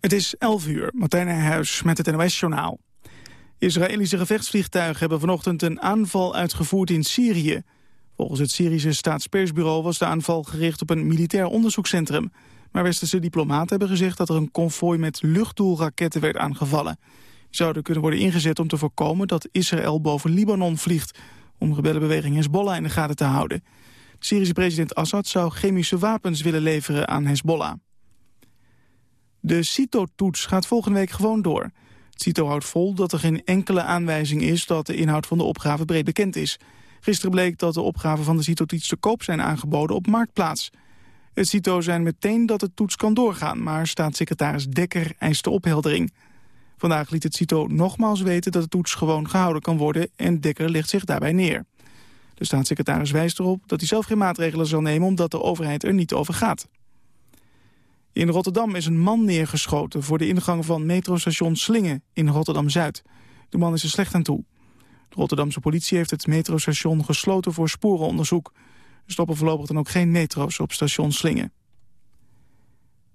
Het is 11 uur, Martijn Nijhuis met het NOS-journaal. Israëlische gevechtsvliegtuigen hebben vanochtend een aanval uitgevoerd in Syrië. Volgens het Syrische staatspersbureau was de aanval gericht op een militair onderzoekscentrum. Maar westerse diplomaten hebben gezegd dat er een konvooi met luchtdoelraketten werd aangevallen. Die zouden kunnen worden ingezet om te voorkomen dat Israël boven Libanon vliegt... om rebellenbeweging Hezbollah in de gaten te houden. De Syrische president Assad zou chemische wapens willen leveren aan Hezbollah. De CITO-toets gaat volgende week gewoon door. CITO houdt vol dat er geen enkele aanwijzing is dat de inhoud van de opgave breed bekend is. Gisteren bleek dat de opgaven van de CITO-toets te koop zijn aangeboden op Marktplaats. Het CITO zijn meteen dat de toets kan doorgaan, maar staatssecretaris Dekker eist de opheldering. Vandaag liet het CITO nogmaals weten dat de toets gewoon gehouden kan worden en Dekker legt zich daarbij neer. De staatssecretaris wijst erop dat hij zelf geen maatregelen zal nemen omdat de overheid er niet over gaat. In Rotterdam is een man neergeschoten voor de ingang van metrostation Slingen in Rotterdam-Zuid. De man is er slecht aan toe. De Rotterdamse politie heeft het metrostation gesloten voor sporenonderzoek. Er stoppen voorlopig dan ook geen metro's op station Slingen.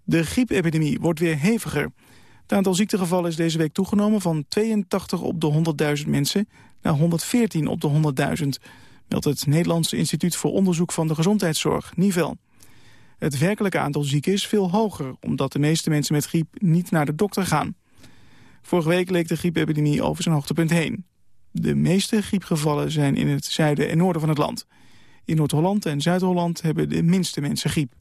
De griepepidemie wordt weer heviger. Het aantal ziektegevallen is deze week toegenomen van 82 op de 100.000 mensen naar 114 op de 100.000, meldt het Nederlandse Instituut voor Onderzoek van de Gezondheidszorg, NIVEL. Het werkelijke aantal zieken is veel hoger... omdat de meeste mensen met griep niet naar de dokter gaan. Vorige week leek de griepepidemie over zijn hoogtepunt heen. De meeste griepgevallen zijn in het zuiden en noorden van het land. In Noord-Holland en Zuid-Holland hebben de minste mensen griep.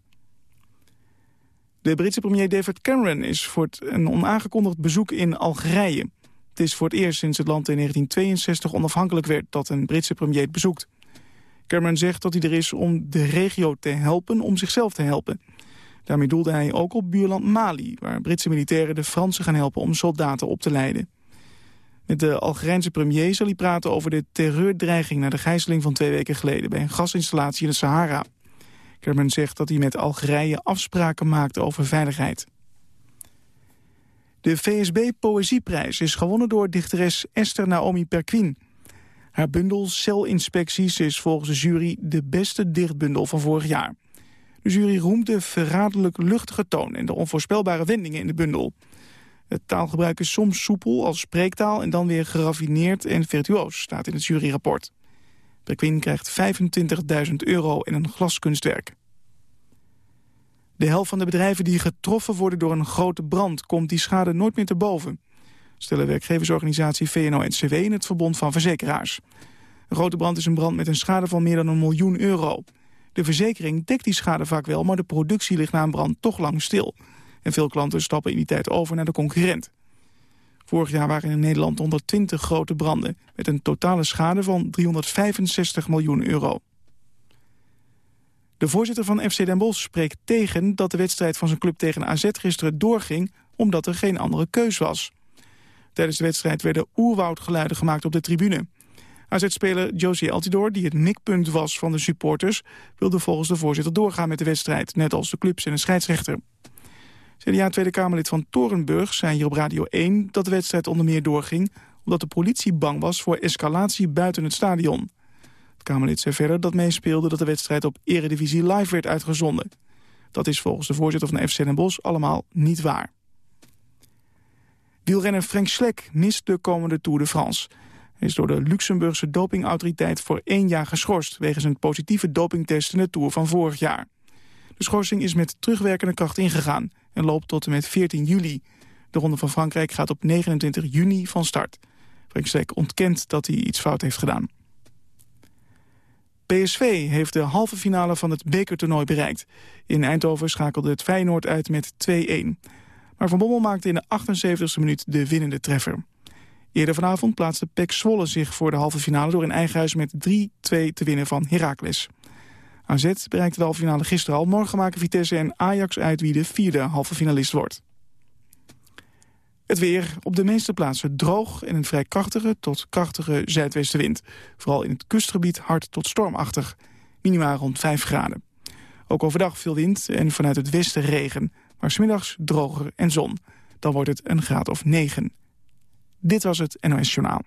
De Britse premier David Cameron is voor een onaangekondigd bezoek in Algerije. Het is voor het eerst sinds het land in 1962 onafhankelijk werd dat een Britse premier het bezoekt. Cameron zegt dat hij er is om de regio te helpen om zichzelf te helpen. Daarmee doelde hij ook op buurland Mali, waar Britse militairen de Fransen gaan helpen om soldaten op te leiden. Met de Algerijnse premier zal hij praten over de terreurdreiging na de gijzeling van twee weken geleden bij een gasinstallatie in de Sahara. Cameron zegt dat hij met Algerije afspraken maakt over veiligheid. De VSB Poëzieprijs is gewonnen door dichteres Esther Naomi Perquin. Haar bundel Celinspecties is volgens de jury de beste dichtbundel van vorig jaar. De jury roemt de verraderlijk luchtige toon en de onvoorspelbare wendingen in de bundel. Het taalgebruik is soms soepel als spreektaal en dan weer geraffineerd en virtuoos, staat in het juryrapport. Perquin krijgt 25.000 euro in een glaskunstwerk. De helft van de bedrijven die getroffen worden door een grote brand... komt die schade nooit meer te boven stellen werkgeversorganisatie VNO-NCW in het Verbond van Verzekeraars. Een grote brand is een brand met een schade van meer dan een miljoen euro. De verzekering dekt die schade vaak wel, maar de productie ligt na een brand toch lang stil. En veel klanten stappen in die tijd over naar de concurrent. Vorig jaar waren in Nederland 120 grote branden... met een totale schade van 365 miljoen euro. De voorzitter van FC Den Bosch spreekt tegen dat de wedstrijd van zijn club tegen AZ gisteren doorging... omdat er geen andere keus was. Tijdens de wedstrijd werden oerwoudgeluiden gemaakt op de tribune. AZ-speler Josie Altidor, die het mikpunt was van de supporters... wilde volgens de voorzitter doorgaan met de wedstrijd... net als de clubs en de scheidsrechter. CDA Tweede Kamerlid van Torenburg zei hier op Radio 1... dat de wedstrijd onder meer doorging... omdat de politie bang was voor escalatie buiten het stadion. Het Kamerlid zei verder dat meespeelde dat de wedstrijd op Eredivisie Live werd uitgezonden. Dat is volgens de voorzitter van FC Den Bosch allemaal niet waar. Wielrenner Frank Slek mist de komende Tour de France. Hij is door de Luxemburgse dopingautoriteit voor één jaar geschorst... wegens een positieve dopingtest in de Tour van vorig jaar. De schorsing is met terugwerkende kracht ingegaan en loopt tot en met 14 juli. De Ronde van Frankrijk gaat op 29 juni van start. Frank Slek ontkent dat hij iets fout heeft gedaan. PSV heeft de halve finale van het bekertoernooi bereikt. In Eindhoven schakelde het Feyenoord uit met 2-1. Maar Van Bommel maakte in de 78e minuut de winnende treffer. Eerder vanavond plaatste Pek Zwolle zich voor de halve finale... door in eigen huis met 3-2 te winnen van Heracles. AZ bereikte de halve finale gisteren al. Morgen maken Vitesse en Ajax uit wie de vierde halve finalist wordt. Het weer op de meeste plaatsen droog en een vrij krachtige tot krachtige zuidwestenwind. Vooral in het kustgebied hard tot stormachtig. Minima rond 5 graden. Ook overdag veel wind en vanuit het westen regen maar smiddags droger en zon. Dan wordt het een graad of 9. Dit was het NOS Journaal.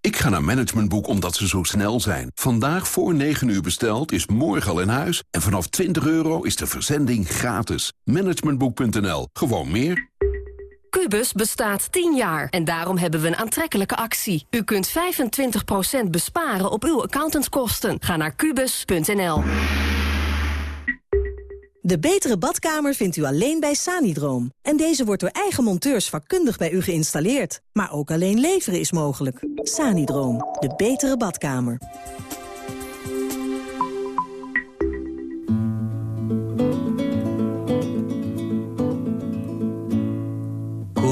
Ik ga naar Managementboek omdat ze zo snel zijn. Vandaag voor 9 uur besteld is morgen al in huis. En vanaf 20 euro is de verzending gratis. Managementboek.nl. Gewoon meer. Cubus bestaat 10 jaar en daarom hebben we een aantrekkelijke actie. U kunt 25% besparen op uw accountantskosten. Ga naar kubus.nl. De betere badkamer vindt u alleen bij Sanidroom. En deze wordt door eigen monteurs vakkundig bij u geïnstalleerd. Maar ook alleen leveren is mogelijk. Sanidroom, de betere badkamer.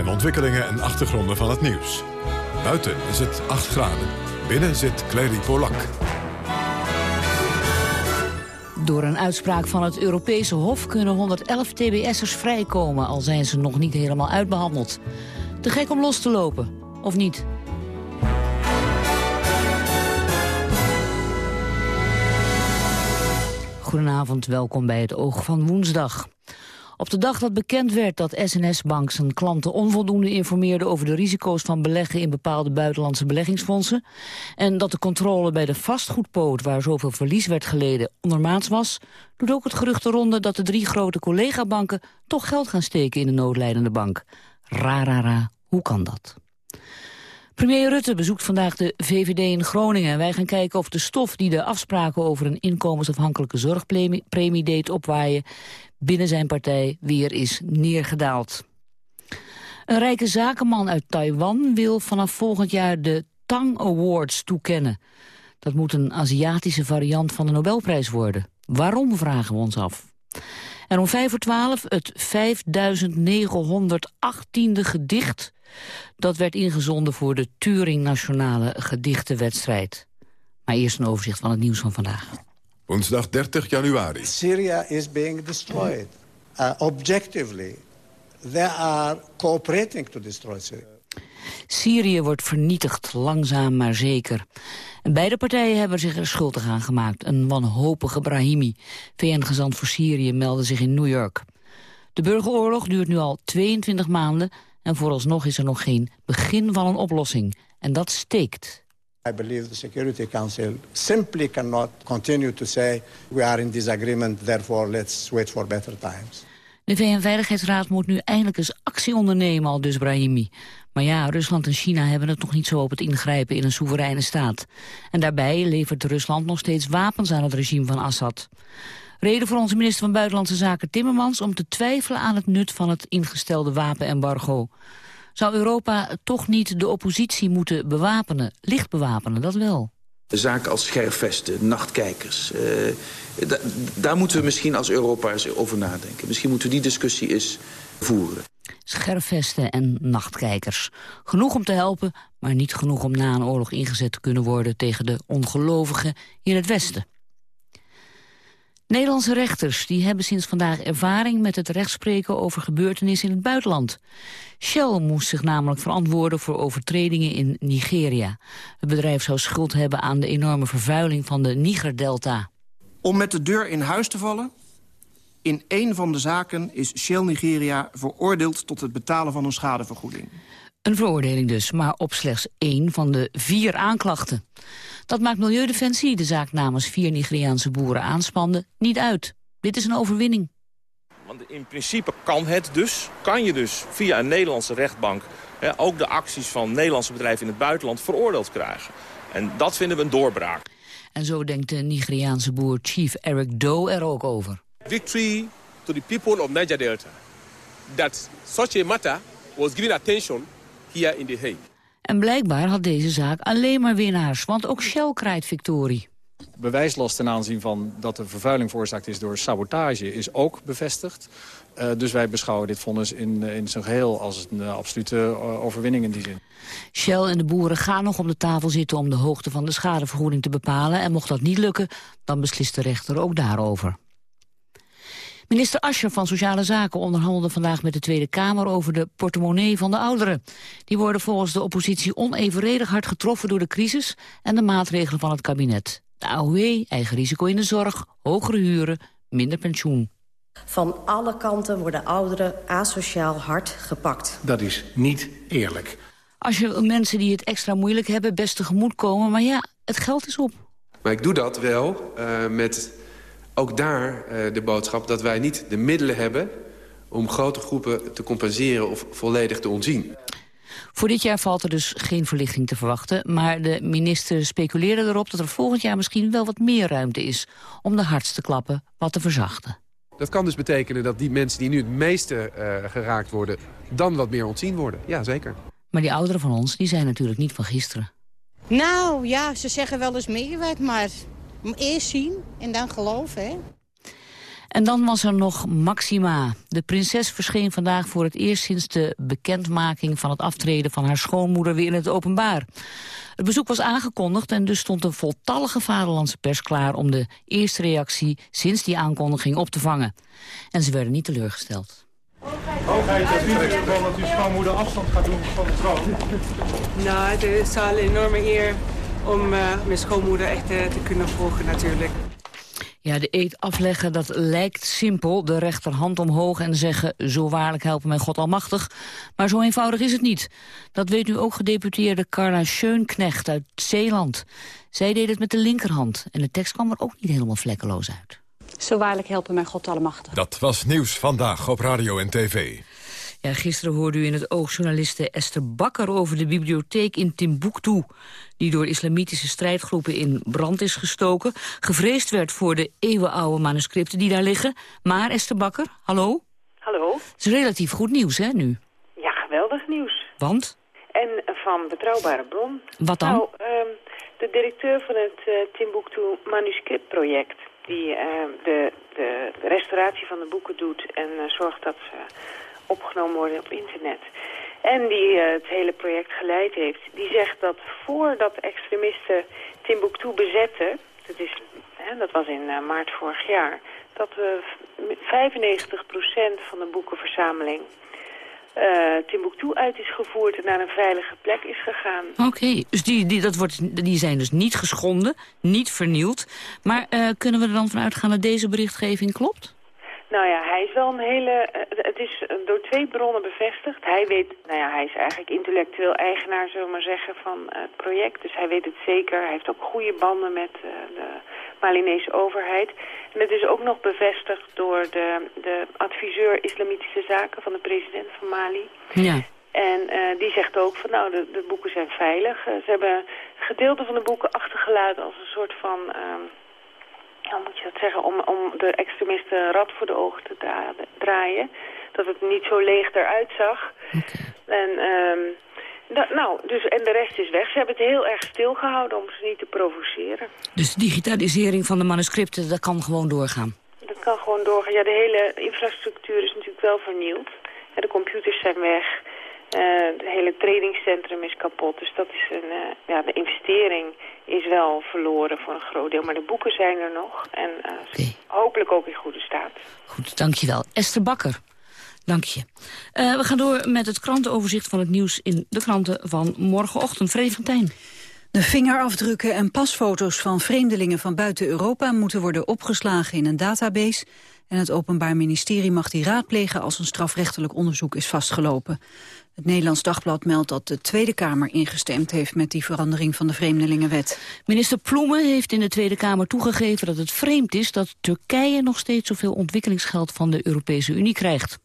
En ontwikkelingen en achtergronden van het nieuws. Buiten is het 8 graden. Binnen zit Clary Polak. Door een uitspraak van het Europese Hof kunnen 111 TBS'ers vrijkomen... al zijn ze nog niet helemaal uitbehandeld. Te gek om los te lopen, of niet? Goedenavond, welkom bij het Oog van Woensdag. Op de dag dat bekend werd dat SNS Bank zijn klanten onvoldoende informeerde over de risico's van beleggen in bepaalde buitenlandse beleggingsfondsen en dat de controle bij de vastgoedpoot waar zoveel verlies werd geleden ondermaats was, doet ook het gerucht de ronde dat de drie grote collega-banken toch geld gaan steken in de noodlijdende bank. Rarara, hoe kan dat? Premier Rutte bezoekt vandaag de VVD in Groningen. Wij gaan kijken of de stof die de afspraken over een inkomensafhankelijke zorgpremie deed opwaaien binnen zijn partij weer is neergedaald. Een rijke zakenman uit Taiwan wil vanaf volgend jaar de Tang Awards toekennen. Dat moet een Aziatische variant van de Nobelprijs worden. Waarom, vragen we ons af. En om vijf voor twaalf het 5918e gedicht... dat werd ingezonden voor de Turing Nationale Gedichtenwedstrijd. Maar eerst een overzicht van het nieuws van vandaag. Woensdag 30 januari. Syria is being destroyed. Uh, objectively, they are cooperating to destroy Syria. Syrië wordt vernietigd, langzaam maar zeker. En beide partijen hebben zich er schuldig aan gemaakt. Een wanhopige Brahimi, VN-gezant voor Syrië, meldde zich in New York. De burgeroorlog duurt nu al 22 maanden... en vooralsnog is er nog geen begin van een oplossing. En dat steekt. I believe the Security Council simply cannot continue to say we are in disagreement, therefore let's wait for better times. De VN-veiligheidsraad moet nu eindelijk eens actie ondernemen, al dus Brahimi. Maar ja, Rusland en China hebben het nog niet zo op het ingrijpen in een soevereine staat. En daarbij levert Rusland nog steeds wapens aan het regime van Assad. Reden voor onze minister van Buitenlandse Zaken Timmermans om te twijfelen aan het nut van het ingestelde wapenembargo. Zou Europa toch niet de oppositie moeten bewapenen, licht bewapenen, dat wel? Zaken als scherfvesten, nachtkijkers. Uh, daar moeten we misschien als Europa eens over nadenken. Misschien moeten we die discussie eens voeren. Scherfvesten en nachtkijkers. Genoeg om te helpen, maar niet genoeg om na een oorlog ingezet te kunnen worden... tegen de ongelovigen in het Westen. Nederlandse rechters die hebben sinds vandaag ervaring met het rechtspreken over gebeurtenissen in het buitenland. Shell moest zich namelijk verantwoorden voor overtredingen in Nigeria. Het bedrijf zou schuld hebben aan de enorme vervuiling van de Niger-delta. Om met de deur in huis te vallen? In één van de zaken is Shell Nigeria veroordeeld tot het betalen van een schadevergoeding. Een veroordeling dus, maar op slechts één van de vier aanklachten. Dat maakt Milieudefensie, de zaak namens vier Nigeriaanse boeren aanspande, niet uit. Dit is een overwinning. Want in principe kan het dus, kan je dus via een Nederlandse rechtbank... Hè, ook de acties van Nederlandse bedrijven in het buitenland veroordeeld krijgen. En dat vinden we een doorbraak. En zo denkt de Nigeriaanse boer Chief Eric Doe er ook over. Victory to the people of Niger Delta. That such a matter was given attention here in The Hague. En blijkbaar had deze zaak alleen maar winnaars, want ook Shell krijgt victorie. bewijslast ten aanzien van dat de vervuiling veroorzaakt is door sabotage is ook bevestigd. Uh, dus wij beschouwen dit vonnis in, in zijn geheel als een uh, absolute uh, overwinning in die zin. Shell en de boeren gaan nog om de tafel zitten om de hoogte van de schadevergoeding te bepalen. En mocht dat niet lukken, dan beslist de rechter ook daarover. Minister Ascher van Sociale Zaken onderhandelde vandaag met de Tweede Kamer over de portemonnee van de ouderen. Die worden volgens de oppositie onevenredig hard getroffen door de crisis en de maatregelen van het kabinet. De AOW, eigen risico in de zorg, hogere huren, minder pensioen. Van alle kanten worden ouderen asociaal hard gepakt. Dat is niet eerlijk. Als je mensen die het extra moeilijk hebben best tegemoet komen, maar ja, het geld is op. Maar ik doe dat wel uh, met ook daar uh, de boodschap dat wij niet de middelen hebben... om grote groepen te compenseren of volledig te ontzien. Voor dit jaar valt er dus geen verlichting te verwachten... maar de minister speculeerde erop dat er volgend jaar misschien wel wat meer ruimte is... om de hardste klappen wat te verzachten. Dat kan dus betekenen dat die mensen die nu het meeste uh, geraakt worden... dan wat meer ontzien worden. Ja, zeker. Maar die ouderen van ons, die zijn natuurlijk niet van gisteren. Nou, ja, ze zeggen wel eens meer maar eerst zien en dan geloven, hè. En dan was er nog Maxima. De prinses verscheen vandaag voor het eerst sinds de bekendmaking van het aftreden van haar schoonmoeder weer in het openbaar. Het bezoek was aangekondigd en dus stond een voltallige vaderlandse pers klaar om de eerste reactie sinds die aankondiging op te vangen. En ze werden niet teleurgesteld. Hoogheid, het geval dat uw schoonmoeder afstand gaat doen van de troon? Nou, het is al een enorme eer om uh, mijn schoonmoeder echt uh, te kunnen volgen natuurlijk. Ja, de eet afleggen, dat lijkt simpel. De rechterhand omhoog en zeggen, zo waarlijk helpen mij God almachtig. Maar zo eenvoudig is het niet. Dat weet nu ook gedeputeerde Carla Scheunknecht uit Zeeland. Zij deed het met de linkerhand en de tekst kwam er ook niet helemaal vlekkeloos uit. Zo waarlijk helpen mij God almachtig. Dat was Nieuws Vandaag op Radio en TV. Ja, gisteren hoorde u in het oog journaliste Esther Bakker over de bibliotheek in Timbuktu... die door islamitische strijdgroepen in brand is gestoken. Gevreesd werd voor de eeuwenoude manuscripten die daar liggen. Maar Esther Bakker, hallo? Hallo. Het is relatief goed nieuws, hè, nu? Ja, geweldig nieuws. Want? En van betrouwbare bron. Wat dan? Nou, um, de directeur van het uh, Timbuktu manuscriptproject... die uh, de, de, restauratie van de boeken doet en uh, zorgt dat ze opgenomen worden op internet. En die uh, het hele project geleid heeft. Die zegt dat voordat extremisten Timbuktu bezetten... Dat, is, hè, dat was in uh, maart vorig jaar... dat we 95% van de boekenverzameling... Uh, Timbuktu uit is gevoerd en naar een veilige plek is gegaan. Oké, dus die, die, dat wordt, die zijn dus niet geschonden, niet vernield. Maar kunnen we er dan vanuit gaan dat deze berichtgeving klopt? Nou ja, hij is wel een hele... Uh, het is door twee bronnen bevestigd. Hij weet, nou ja, hij is eigenlijk intellectueel eigenaar, zullen we maar zeggen, van uh, het project. Dus hij weet het zeker. Hij heeft ook goede banden met de Malinese overheid. En het is ook nog bevestigd door de, de adviseur Islamitische Zaken van de president van Mali. Ja. En die zegt ook van, nou, de, de boeken zijn veilig. ze hebben gedeelte van de boeken achtergelaten als een soort van hoe moet je dat zeggen, om, om de extremisten rad voor de ogen te dra draaien. Dat het niet zo leeg eruit zag. Okay. En, um, nou, dus, en de rest is weg. Ze hebben het heel erg stilgehouden om ze niet te provoceren. Dus de digitalisering van de manuscripten, dat kan gewoon doorgaan? Dat kan gewoon doorgaan. Ja, de hele infrastructuur is natuurlijk wel vernield. Ja, de computers zijn weg. Uh, het hele trainingscentrum is kapot. Dus dat is een, uh, ja, de investering is wel verloren voor een groot deel. Maar de boeken zijn er nog. En uh, okay. hopelijk ook in goede staat. Goed, dankjewel. Esther Bakker. Dank je. Uh, we gaan door met het krantenoverzicht van het nieuws in de kranten van morgenochtend. Vrede van Tijn. De vingerafdrukken en pasfoto's van vreemdelingen van buiten Europa moeten worden opgeslagen in een database. En het Openbaar Ministerie mag die raadplegen als een strafrechtelijk onderzoek is vastgelopen. Het Nederlands Dagblad meldt dat de Tweede Kamer ingestemd heeft met die verandering van de Vreemdelingenwet. Minister Ploemen heeft in de Tweede Kamer toegegeven dat het vreemd is dat Turkije nog steeds zoveel ontwikkelingsgeld van de Europese Unie krijgt.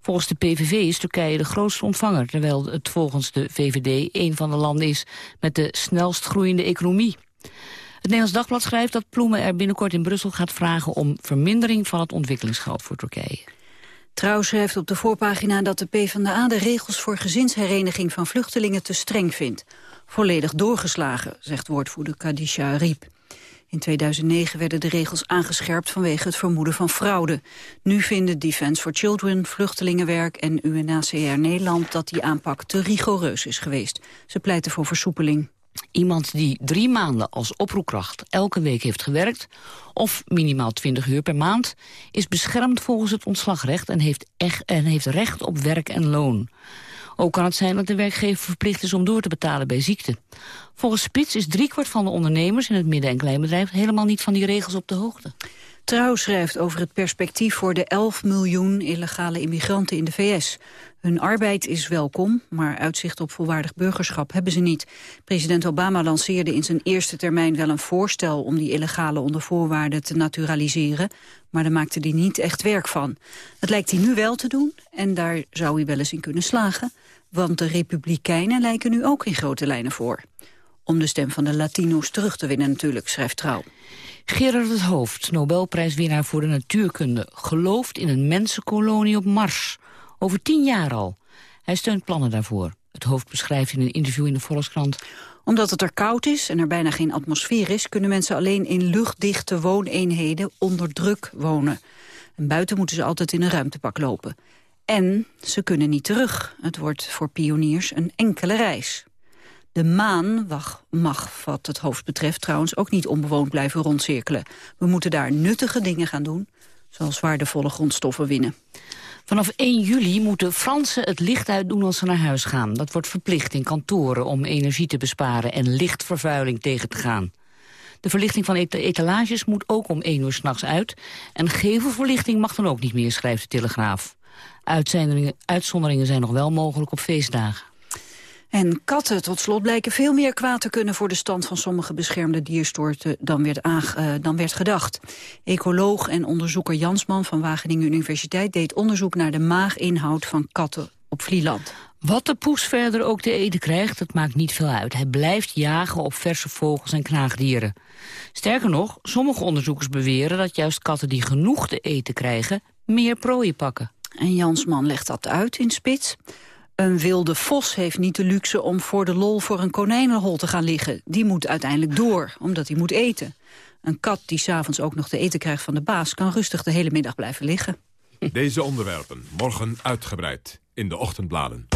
Volgens de PVV is Turkije de grootste ontvanger, terwijl het volgens de VVD een van de landen is met de snelst groeiende economie. Het Nederlands Dagblad schrijft dat Ploemen er binnenkort in Brussel gaat vragen om vermindering van het ontwikkelingsgeld voor Turkije. Trouw schrijft op de voorpagina dat de PvdA de regels voor gezinshereniging van vluchtelingen te streng vindt. Volledig doorgeslagen, zegt woordvoerder Kadisha Riep. In 2009 werden de regels aangescherpt vanwege het vermoeden van fraude. Nu vinden Defence for Children, Vluchtelingenwerk en UNHCR Nederland dat die aanpak te rigoureus is geweest. Ze pleiten voor versoepeling. Iemand die drie maanden als oproepkracht elke week heeft gewerkt... of minimaal 20 uur per maand... is beschermd volgens het ontslagrecht en heeft, en heeft recht op werk en loon. Ook kan het zijn dat de werkgever verplicht is om door te betalen bij ziekte. Volgens Spits is driekwart van de ondernemers in het midden- en kleinbedrijf... helemaal niet van die regels op de hoogte. Trouw schrijft over het perspectief voor de 11 miljoen illegale immigranten in de VS. Hun arbeid is welkom, maar uitzicht op volwaardig burgerschap hebben ze niet. President Obama lanceerde in zijn eerste termijn wel een voorstel om die illegale onder voorwaarden te naturaliseren, maar daar maakte hij niet echt werk van. Dat lijkt hij nu wel te doen en daar zou hij wel eens in kunnen slagen, want de Republikeinen lijken nu ook in grote lijnen voor. Om de stem van de Latino's terug te winnen natuurlijk, schrijft Trouw. Gerard het Hoofd, Nobelprijswinnaar voor de natuurkunde... gelooft in een mensenkolonie op Mars. Over tien jaar al. Hij steunt plannen daarvoor. Het Hoofd beschrijft in een interview in de Volkskrant... Omdat het er koud is en er bijna geen atmosfeer is... kunnen mensen alleen in luchtdichte wooneenheden onder druk wonen. En buiten moeten ze altijd in een ruimtepak lopen. En ze kunnen niet terug. Het wordt voor pioniers een enkele reis. De maan mag, wat het hoofd betreft, trouwens ook niet onbewoond blijven rondcirkelen. We moeten daar nuttige dingen gaan doen, zoals waardevolle grondstoffen winnen. Vanaf 1 juli moeten Fransen het licht uitdoen als ze naar huis gaan. Dat wordt verplicht in kantoren om energie te besparen en lichtvervuiling tegen te gaan. De verlichting van etalages moet ook om 1 uur s'nachts uit. En gevelverlichting mag dan ook niet meer, schrijft de Telegraaf. Uitzonderingen zijn nog wel mogelijk op feestdagen. En katten tot slot blijken veel meer kwaad te kunnen voor de stand van sommige beschermde diersoorten dan werd, uh, dan werd gedacht. Ecoloog en onderzoeker Jansman van Wageningen Universiteit deed onderzoek naar de maaginhoud van katten op Vlieland. Wat de poes verder ook te eten krijgt, dat maakt niet veel uit. Hij blijft jagen op verse vogels en knaagdieren. Sterker nog, sommige onderzoekers beweren dat juist katten die genoeg te eten krijgen, meer prooien pakken. En Jansman legt dat uit in Spits. Een wilde vos heeft niet de luxe om voor de lol voor een konijnenhol te gaan liggen. Die moet uiteindelijk door, omdat hij moet eten. Een kat die s'avonds ook nog te eten krijgt van de baas... kan rustig de hele middag blijven liggen. Deze onderwerpen morgen uitgebreid in de ochtendbladen.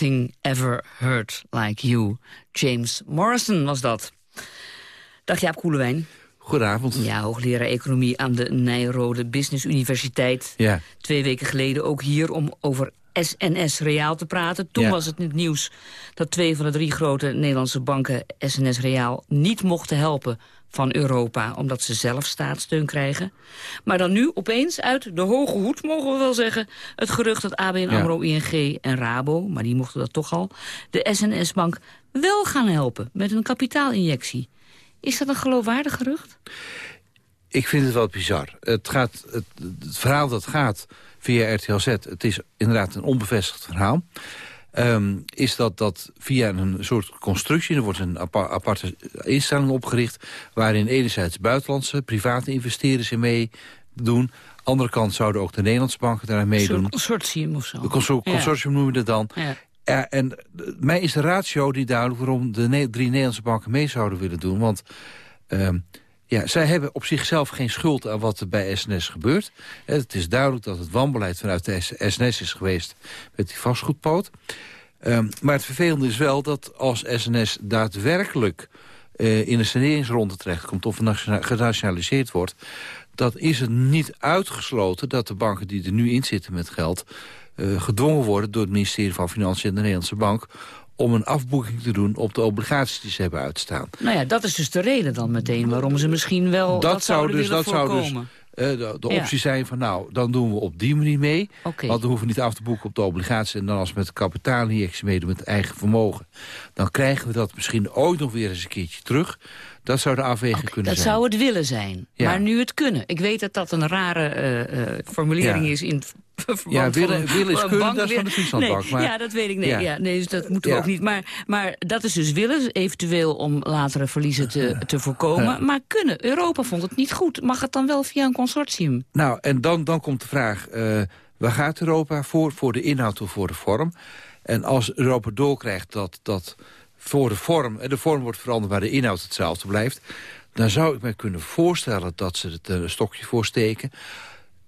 Nothing ever hurt like you. James Morrison was dat. Dag Jaap Koelewijn. Goedenavond. Ja, hoogleraar economie aan de Nijrode Business Universiteit. Ja. Twee weken geleden ook hier om over SNS Reaal te praten. Toen Ja. was het in het nieuws dat twee van de drie grote Nederlandse banken SNS Reaal niet mochten helpen van Europa, omdat ze zelf staatssteun krijgen. Maar dan nu opeens uit de hoge hoed, mogen we wel zeggen... het gerucht dat ABN AMRO, ING en Rabo, maar die mochten dat toch al... de SNS-bank wel gaan helpen met een kapitaalinjectie. Is dat een geloofwaardig gerucht? Ik vind het wel bizar. Het, gaat, het, het verhaal dat gaat via RTL Z, het is inderdaad een onbevestigd verhaal... Ehm, is dat dat via een soort constructie, er wordt een apa- aparte instelling opgericht... waarin enerzijds buitenlandse, private investeerders in meedoen... andere kant zouden ook de Nederlandse banken Een meedoen. soort consortium of zo. Een consor- Ja. consortium noemen we dat dan. Ja. En eh, mij is de ratio niet duidelijk waarom de ne- drie Nederlandse banken mee zouden willen doen. Want ehm, ja, zij hebben op zichzelf geen schuld aan wat er bij SNS gebeurt. Het is duidelijk dat het wanbeleid vanuit de SNS is geweest met die vastgoedpoot. Ehm, maar het vervelende is wel dat als SNS daadwerkelijk eh, in een saneringsronde terechtkomt... of nationa- genationaliseerd wordt... dat is het niet uitgesloten dat de banken die er nu in zitten met geld... eh, gedwongen worden door het ministerie van Financiën en de Nederlandse Bank... om een afboeking te doen op de obligaties die ze hebben uitstaan. Nou ja, dat is dus de reden dan meteen waarom ze misschien wel dat, zouden dus, dat zou dus eh, de, Ja. optie zijn van nou, dan doen we op die manier mee. Want dan hoeven we niet af te boeken op de obligaties. En dan als we met kapitaalinjectie meedoen met eigen vermogen... dan krijgen we dat misschien ooit nog weer eens een keertje terug. Dat zou de afweging kunnen Dat zijn. zou het willen zijn, Ja. maar nu het kunnen. Ik weet dat dat een rare eh, eh, formulering Ja. is in Ja, willen- willen is kunnen, dat is van de Frieslandbank, Nee, maar- ja, dat weet ik. Nee, Ja. ja. nee, dus dat moeten we Ja. ook niet. Maar, maar dat is dus willen, eventueel om latere verliezen te, te voorkomen. Ja. Maar kunnen. Europa vond het niet goed. Mag het dan wel via een consortium? Nou, en dan, dan komt de vraag, eh, waar gaat Europa voor? Voor de inhoud of voor de vorm? En als Europa doorkrijgt dat, dat voor de vorm... en de vorm wordt veranderd, maar de inhoud hetzelfde blijft... dan zou ik me kunnen voorstellen dat ze het een stokje voor steken.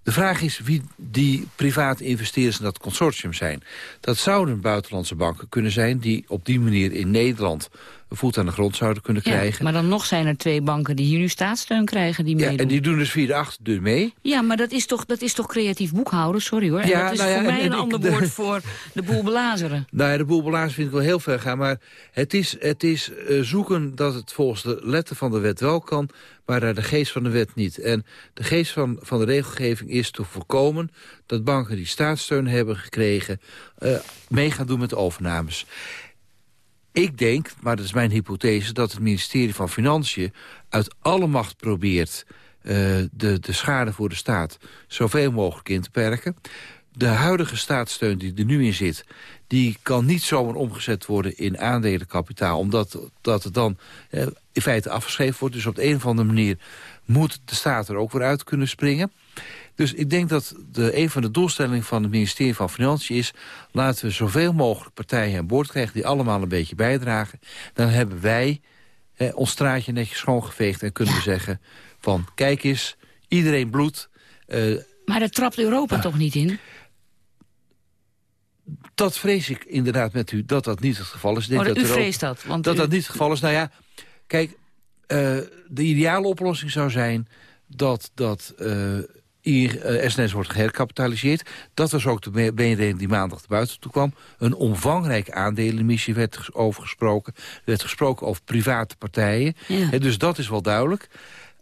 De vraag is wie die private investeerders in dat consortium zijn. Dat zouden buitenlandse banken kunnen zijn... die op die manier in Nederland voet aan de grond zouden kunnen Ja, krijgen. maar dan nog zijn er twee banken die hier nu staatssteun krijgen. Die Ja, meedoen. en die doen dus via de achterdeur mee. Ja, maar dat is toch, dat is toch creatief boekhouden? Sorry hoor. En Ja, dat is nou ja, voor mij en een ander de- woord voor de boel belazeren. Nou ja, de boel belazen vind ik wel heel ver gaan. Maar het is, het is eh, zoeken dat het volgens de letter van de wet wel kan... maar naar de geest van de wet niet. En de geest van, van de regelgeving is te voorkomen... dat banken die staatssteun hebben gekregen... eh, mee gaan doen met de overnames. Ik denk, maar dat is mijn hypothese... dat het ministerie van Financiën uit alle macht probeert... eh, de, de schade voor de staat zoveel mogelijk in te perken. De huidige staatssteun die er nu in zit... die kan niet zomaar omgezet worden in aandelenkapitaal... omdat dat het dan eh, in feite afgeschreven wordt. Dus op de een of andere manier moet de staat er ook weer uit kunnen springen. Dus ik denk dat de, een van de doelstellingen van het ministerie van Financiën is... laten we zoveel mogelijk partijen aan boord krijgen die allemaal een beetje bijdragen. Dan hebben wij eh, ons straatje netjes schoongeveegd en kunnen we zeggen... van kijk eens, iedereen bloedt. eh, Maar daar trapt Europa Ah. toch niet in? dat vrees ik inderdaad met u, dat dat niet het geval is. Ik denk Oh, dat- u vreest dat, want dat u- dat niet het geval is. Nou ja, kijk, eh, de ideale oplossing zou zijn... dat, dat eh, hier, eh, SNS wordt geherkapitaliseerd. Dat was ook de mededeling die maandag naar buiten toe kwam. Een omvangrijke aandelenemissie werd ges- over gesproken. Er werd gesproken over private partijen. Ja. Dus dat is wel duidelijk.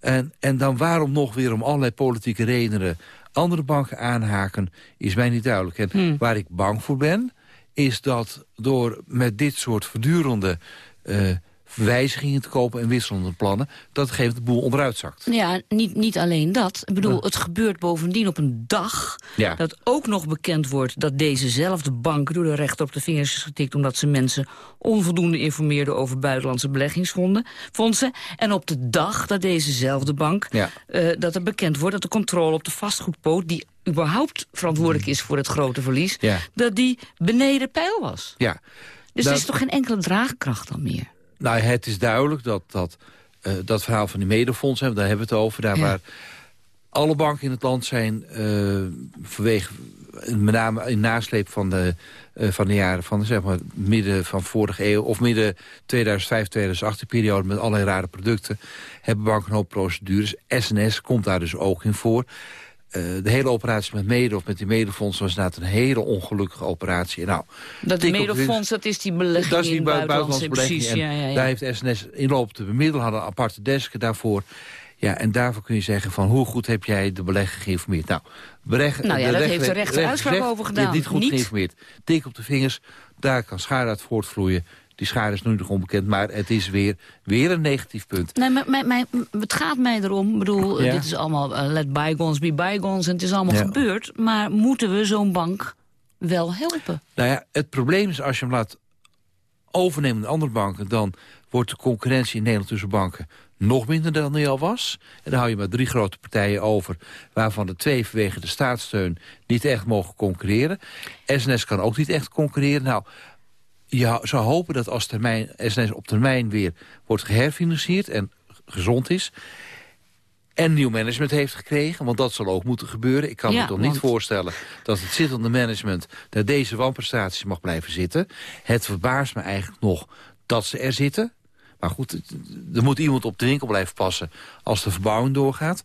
En, en dan waarom nog weer om allerlei politieke redenen... andere banken aanhaken, is mij niet duidelijk. En Hmm. waar ik bang voor ben, is dat door met dit soort voortdurende... eh, wijzigingen te kopen en wisselende plannen... dat geeft de boel onderuit zakt. Ja, niet, niet alleen dat. Ik bedoel, het gebeurt bovendien op een dag... Ja. dat ook nog bekend wordt dat dezezelfde bank... door de rechter op de vingers is getikt... omdat ze mensen onvoldoende informeerden over buitenlandse beleggingsfondsen. En op de dag dat dezezelfde bank... Ja. eh, dat er bekend wordt dat de controle op de vastgoedpoot... die überhaupt verantwoordelijk is voor het grote verlies... Ja. dat die beneden pijl was. Ja. Dus Dat- er is toch geen enkele draagkracht dan meer? Nou, het is duidelijk dat dat, eh, dat verhaal van die medefondsen... daar hebben we het over, daar Ja. waar alle banken in het land zijn... eh, vanwege met name in nasleep van de, uh, van de jaren van zeg maar, midden van vorige eeuw... of midden 2005, 2008 periode met allerlei rare producten... hebben banken een hoop procedures. SNS komt daar dus ook in voor. Uh, de hele operatie met mede of met die medefonds was inderdaad een hele ongelukkige operatie. Nou, dat medefonds, dat is die belegging dat is die buitenlandse belegging. Precies, ja, ja, ja. Daar heeft SNS inloop te bemiddelen, hadden aparte desken daarvoor. Ja, en daarvoor kun je zeggen van hoe goed heb jij de belegger geïnformeerd. Nou, beleg, nou ja, daar heeft de rechter uitspraak over gedaan. Je niet goed geïnformeerd. Tik op de vingers, daar kan schade uit voortvloeien. Die schade is nu nog onbekend, maar het is weer, weer een negatief punt. Nee, maar, maar, het gaat mij erom, ik bedoel, dit is allemaal uh, let bygones be bygones en het is allemaal gebeurd. Maar moeten we zo'n bank wel helpen? Nou ja, het probleem is als je hem laat overnemen in andere banken... dan wordt de concurrentie in Nederland tussen banken nog minder dan hij al was. En dan hou je maar drie grote partijen over... waarvan de twee vanwege de staatssteun niet echt mogen concurreren. SNS kan ook niet echt concurreren. Nou, je zou hopen dat als termijn, SNS op termijn weer wordt geherfinancierd... en gezond is en nieuw management heeft gekregen. Want dat zal ook moeten gebeuren. Ik kan me toch niet voorstellen dat het zittende management... daar deze wanprestaties mag blijven zitten. Het verbaast me eigenlijk nog dat ze er zitten. Maar goed, er moet iemand op de winkel blijven passen als de verbouwing doorgaat.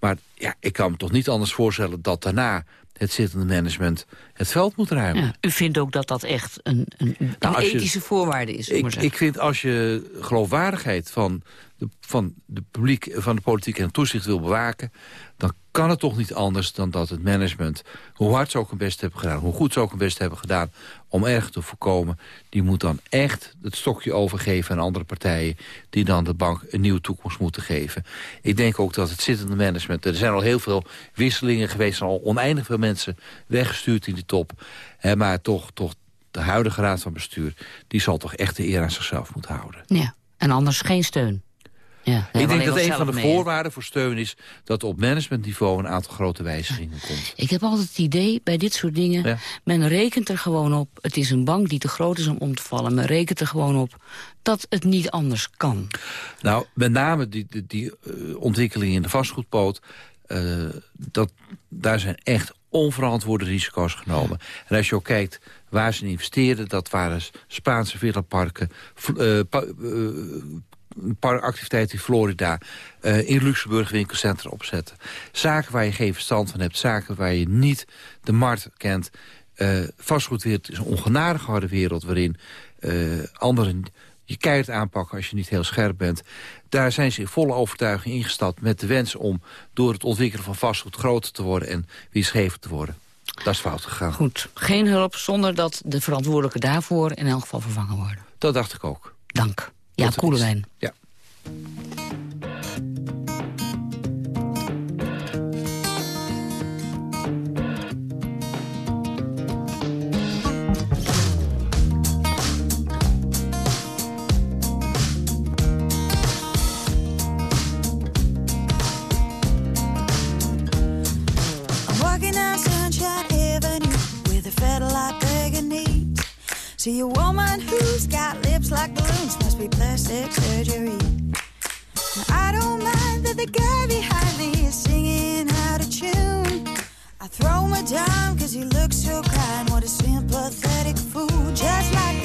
Maar ja, ik kan me toch niet anders voorstellen dat daarna het zittende management het veld moet ruimen. Ja, u vindt ook dat dat echt een, een, een nou, ethische voorwaarde is? Ik, ik vind als je geloofwaardigheid van de, van, de publiek, van de politiek en toezicht wil bewaken... dan kan het toch niet anders dan dat het management... hoe hard ze ook hun best hebben gedaan, hoe goed ze ook hun best hebben gedaan... om erg te voorkomen, die moet dan echt het stokje overgeven aan andere partijen... die dan de bank een nieuwe toekomst moeten geven. Ik denk ook dat het zittende management... er zijn al heel veel wisselingen geweest... al oneindig veel mensen weggestuurd in die top. Hè, maar toch, toch de huidige raad van bestuur... die zal toch echt de eer aan zichzelf moeten houden. Ja, en anders geen steun. Ja, ik denk dat een van de voorwaarden voor steun is... dat op managementniveau een aantal grote wijzigingen komt. Ik heb altijd het idee, bij dit soort dingen... men rekent er gewoon op, het is een bank die te groot is om om te vallen... men rekent er gewoon op dat het niet anders kan. Nou, met name die, die, die uh, ontwikkeling in de vastgoedpoot... Uh, dat, daar zijn echt onverantwoorde risico's genomen. En als je ook kijkt waar ze investeerden... dat waren Spaanse villaparken, uh, een paar activiteiten in Florida... Uh, in Luxemburg winkelcentra opzetten. Zaken waar je geen verstand van hebt. Zaken waar je niet de markt kent. Uh, vastgoedwereld is een ongenadig harde wereld... waarin uh, anderen je keihard aanpakken als je niet heel scherp bent. Daar zijn ze in volle overtuiging ingestapt met de wens om... door het ontwikkelen van vastgoed groter te worden en winstgevend te worden. Dat is fout gegaan. Goed, geen hulp zonder dat de verantwoordelijken daarvoor in elk geval vervangen worden. Dat dacht ik ook. Dank. Ja, Koelewijn. Ja. See a woman who's got lips like balloons, must be plastic surgery. Now, I don't mind that the guy behind me is singing out of tune. I throw him a dime cause he looks so kind. What a sympathetic fool, just like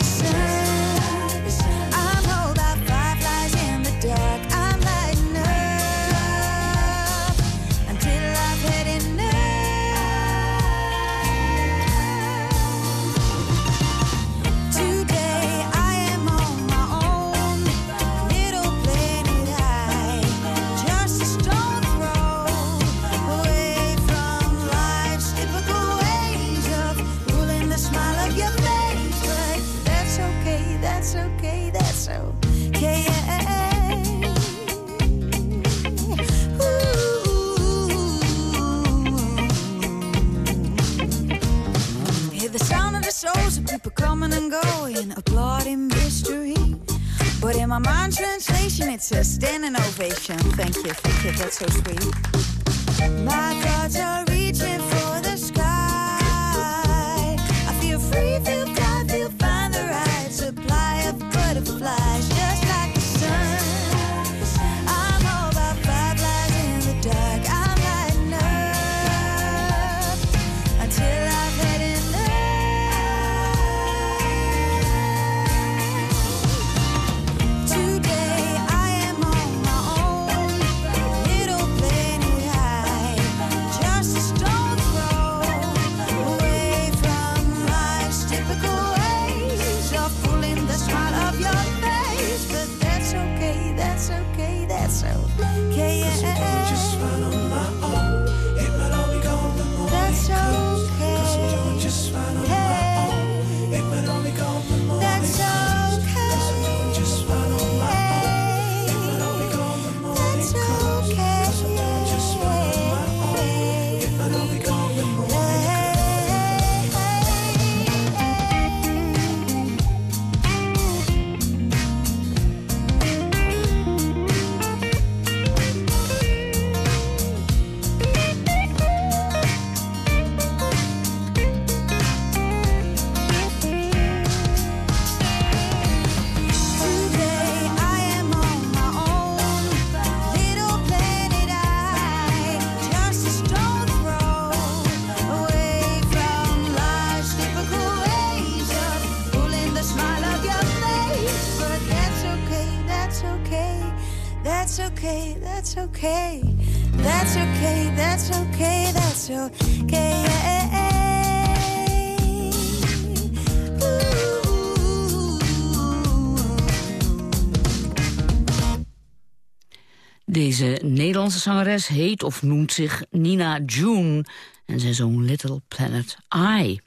Nederlandse zangeres heet of noemt zich Nina June. En zij zong Little Planet I.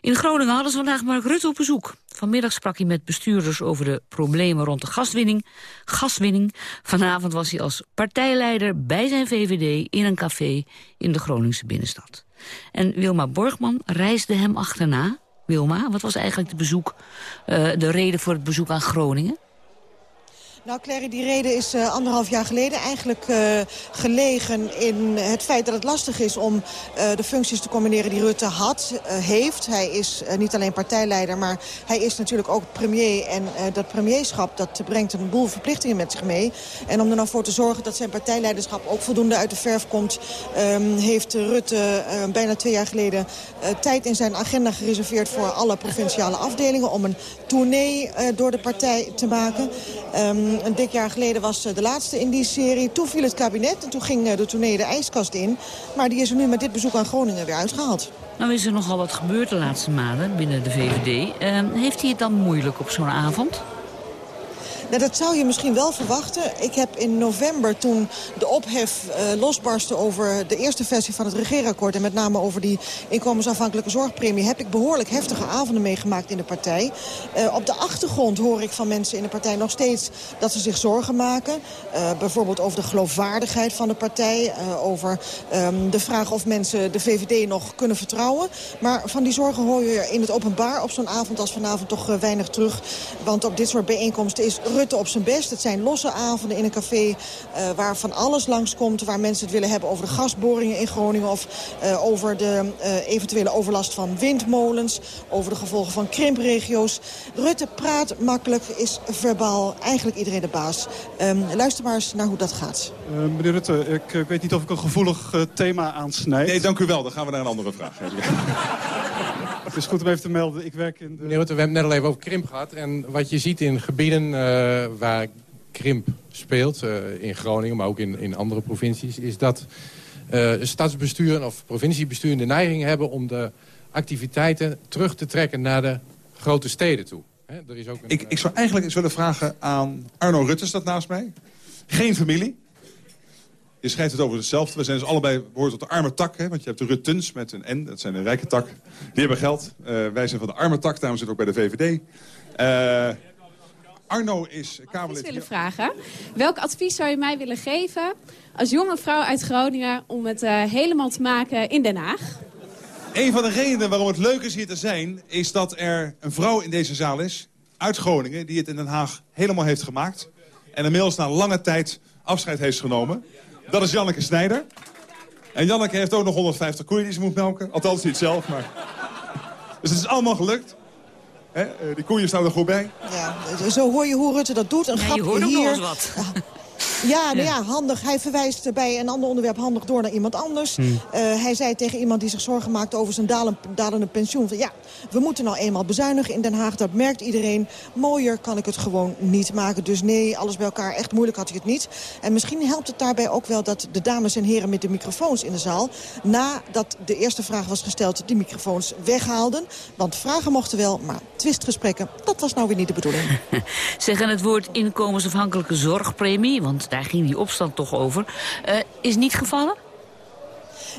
In Groningen hadden ze vandaag Mark Rutte op bezoek. Vanmiddag sprak hij met bestuurders over de problemen rond de gaswinning. gaswinning. Vanavond was hij als partijleider bij zijn VVD in een café in de Groningse binnenstad. En Wilma Borgman reisde hem achterna. Wilma, wat was eigenlijk de, bezoek, uh, de reden voor het bezoek aan Groningen? Nou, Clary, die reden is uh, anderhalf jaar geleden eigenlijk uh, gelegen in het feit dat het lastig is om uh, de functies te combineren die Rutte had, heeft. Hij is niet alleen partijleider, maar hij is natuurlijk ook premier. En dat premierschap, dat brengt een boel verplichtingen met zich mee. En om er nou voor te zorgen dat zijn partijleiderschap ook voldoende uit de verf komt... Um, heeft Rutte bijna twee jaar geleden tijd in zijn agenda gereserveerd... voor alle provinciale afdelingen om een tournee door de partij te maken. Um, een dik jaar geleden was eh, de laatste in die serie. Toen viel het kabinet en toen ging eh, de tournee de ijskast in. Maar die is er nu met dit bezoek aan Groningen weer uitgehaald. Nou is er nogal wat gebeurd de laatste maanden binnen de VVD. Uh, heeft hij het dan moeilijk op zo'n avond? Nou, dat zou je misschien wel verwachten. Ik heb in november, toen de ophef uh, losbarstte over de eerste versie van het regeerakkoord... en met name over die inkomensafhankelijke zorgpremie... heb ik behoorlijk heftige avonden meegemaakt in de partij. Uh, op de achtergrond hoor ik van mensen in de partij nog steeds dat ze zich zorgen maken. Uh, bijvoorbeeld over de geloofwaardigheid van de partij. over um, de vraag of mensen de VVD nog kunnen vertrouwen. Maar van die zorgen hoor je in het openbaar op zo'n avond als vanavond toch weinig terug. Want op dit soort bijeenkomsten is Rutte op zijn best. Het zijn losse avonden in een café uh, waar van alles langskomt. Waar mensen het willen hebben over de gasboringen in Groningen. Of uh, over de uh, eventuele overlast van windmolens. Over de gevolgen van krimpregio's. Rutte praat makkelijk, is verbaal. Eigenlijk iedereen de baas. Um, luister maar eens naar hoe dat gaat. meneer Rutte, ik, ik, weet niet of ik een gevoelig thema aansnijd. Nee, dank u wel. Dan gaan we naar een andere vraag. Het is goed om even te melden. Ik werk in de... Meneer Rutte, we hebben het net al even over krimp gehad. En wat je ziet in gebieden uh, waar krimp speelt, uh, in Groningen, maar ook in, in andere provincies... is dat uh, stadsbesturen of provinciebesturen de neiging hebben... om de activiteiten terug te trekken naar de grote steden toe. Er is ook een, ik, zou eigenlijk eens willen vragen aan Arno Rutte, staat naast mij. Geen familie. Je schrijft het over hetzelfde. We zijn dus allebei behoort tot de arme tak. Hè? Want je hebt de Ruttens met een N. Dat zijn de rijke tak. Die hebben geld. Wij zijn van de arme tak. Daarom we ook bij de VVD. Uh, Arno is Kamerlid. Ik willen vragen. Welk advies zou je mij willen geven als jonge vrouw uit Groningen... om het uh, helemaal te maken in Den Haag? Een van de redenen waarom het leuk is hier te zijn... is dat er een vrouw in deze zaal is, uit Groningen... die het in Den Haag helemaal heeft gemaakt. En inmiddels na lange tijd afscheid heeft genomen. Dat is Janneke Snijder. En Janneke heeft ook nog 150 koeien die ze moet melken. Althans niet zelf, maar... Dus het is allemaal gelukt. He, die koeien staan er goed bij. Ja, zo hoor je hoe Rutte dat doet. Een ja, je hoort ook hier. nog eens wat. Ja, nou ja, handig. Hij verwijst bij een ander onderwerp handig door naar iemand anders. Hmm. Uh, hij zei tegen iemand die zich zorgen maakte over zijn dalen, dalende pensioen... Van, ja, we moeten nou eenmaal bezuinigen in Den Haag. Dat merkt iedereen. Mooier kan ik het gewoon niet maken. Dus nee, alles bij elkaar. Echt moeilijk had hij het niet. En misschien helpt het daarbij ook wel dat de dames en heren met de microfoons in de zaal... nadat de eerste vraag was gesteld, die microfoons weghaalden. Want vragen mochten wel, maar twistgesprekken, dat was nou weer niet de bedoeling. Zeggen het woord inkomensafhankelijke zorgpremie... want daar ging die opstand toch over, uh, is niet gevallen?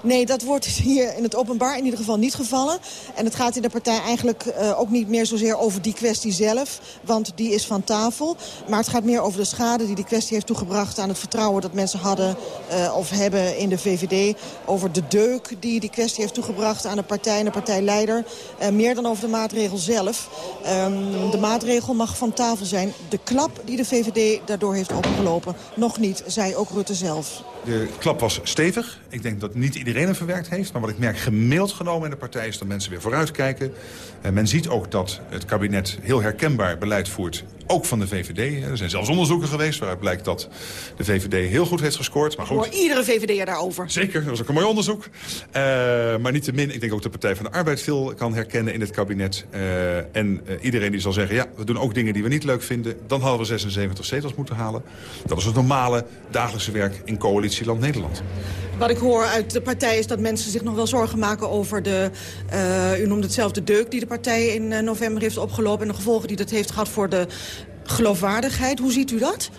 Nee, dat wordt hier in het openbaar in ieder geval niet gevallen. En het gaat in de partij eigenlijk uh, ook niet meer zozeer over die kwestie zelf. Want die is van tafel. Maar het gaat meer over de schade die die kwestie heeft toegebracht... aan het vertrouwen dat mensen hadden uh, of hebben in de VVD. Over de deuk die die kwestie heeft toegebracht aan de partij en de partijleider. Uh, meer dan over de maatregel zelf. Um, de maatregel mag van tafel zijn. De klap die de VVD daardoor heeft opgelopen, nog niet, zei ook Rutte zelf. De klap was stevig. Ik denk dat niet iedereen hem verwerkt heeft. Maar wat ik merk gemiddeld genomen in de partij is dat mensen weer vooruitkijken. En men ziet ook dat het kabinet heel herkenbaar beleid voert. Ook van de VVD. Er zijn zelfs onderzoeken geweest waaruit blijkt dat de VVD heel goed heeft gescoord. Maar goed, Voor iedere VVD'er daarover. Zeker, dat was ook een mooi onderzoek. Uh, maar niettemin, ik denk ook de Partij van de Arbeid veel kan herkennen in het kabinet. Uh, en uh, iedereen die zal zeggen, ja, we doen ook dingen die we niet leuk vinden. Dan hadden we 76 zetels moeten halen. Dat is het normale dagelijkse werk in coalitieland Nederland. Wat ik hoor uit de partij is dat mensen zich nog wel zorgen maken over de... U noemde het zelf de deuk die de partij in november heeft opgelopen... en de gevolgen die dat heeft gehad voor de geloofwaardigheid. Hoe ziet u dat?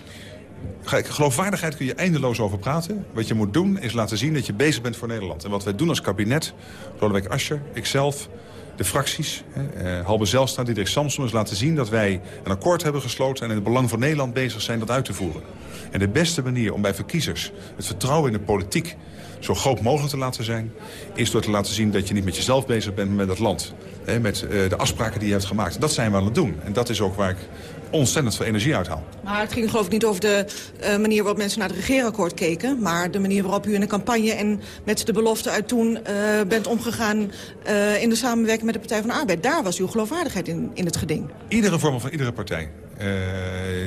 Kijk, geloofwaardigheid kun je eindeloos over praten. Wat je moet doen is laten zien dat je bezig bent voor Nederland. En wat wij doen als kabinet, Lodewijk Asscher, ikzelf, de fracties, eh, Halbe Zijlstra, Diederik Samson... is laten zien dat wij een akkoord hebben gesloten... en in het belang van Nederland bezig zijn dat uit te voeren. En de beste manier om bij verkiezers het vertrouwen in de politiek zo groot mogelijk te laten zijn... is door te laten zien dat je niet met jezelf bezig bent, maar met het land. Met uh, de afspraken die je hebt gemaakt. Dat zijn we aan het doen. En dat is ook waar ik ontzettend veel energie uithaal. Maar het ging geloof ik niet over de uh, manier waarop mensen naar het regeerakkoord keken... maar de manier waarop u in de campagne en met de belofte uit toen uh, bent omgegaan... Uh, in de samenwerking met de Partij van de Arbeid. Daar was uw geloofwaardigheid in, in het geding. Iedere vorm van iedere partij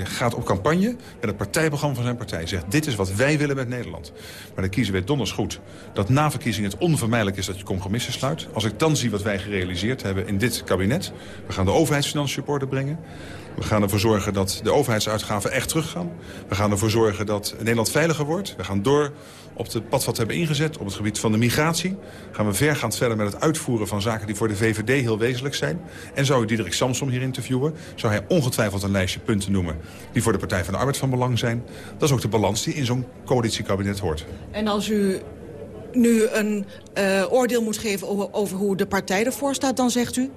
gaat op campagne met het partijprogramma van zijn partij. Zegt, dit is wat wij willen met Nederland. Maar de kiezer weet donders goed dat na verkiezingen het onvermijdelijk is dat je compromissen sluit. Als ik dan zie wat wij gerealiseerd hebben in dit kabinet. We gaan de overheidsfinanciën op orde brengen. We gaan ervoor zorgen dat de overheidsuitgaven echt teruggaan. We gaan ervoor zorgen dat Nederland veiliger wordt. We gaan door op het pad wat we hebben ingezet op het gebied van de migratie. Gaan we vergaand verder met het uitvoeren van zaken die voor de VVD heel wezenlijk zijn. En zou u Diederik Samsom hier interviewen, zou hij ongetwijfeld een lijstje punten noemen die voor de Partij van de Arbeid van belang zijn. Dat is ook de balans die in zo'n coalitiekabinet hoort. En als u nu een uh, oordeel moet geven over, over hoe de partij ervoor staat, dan zegt u?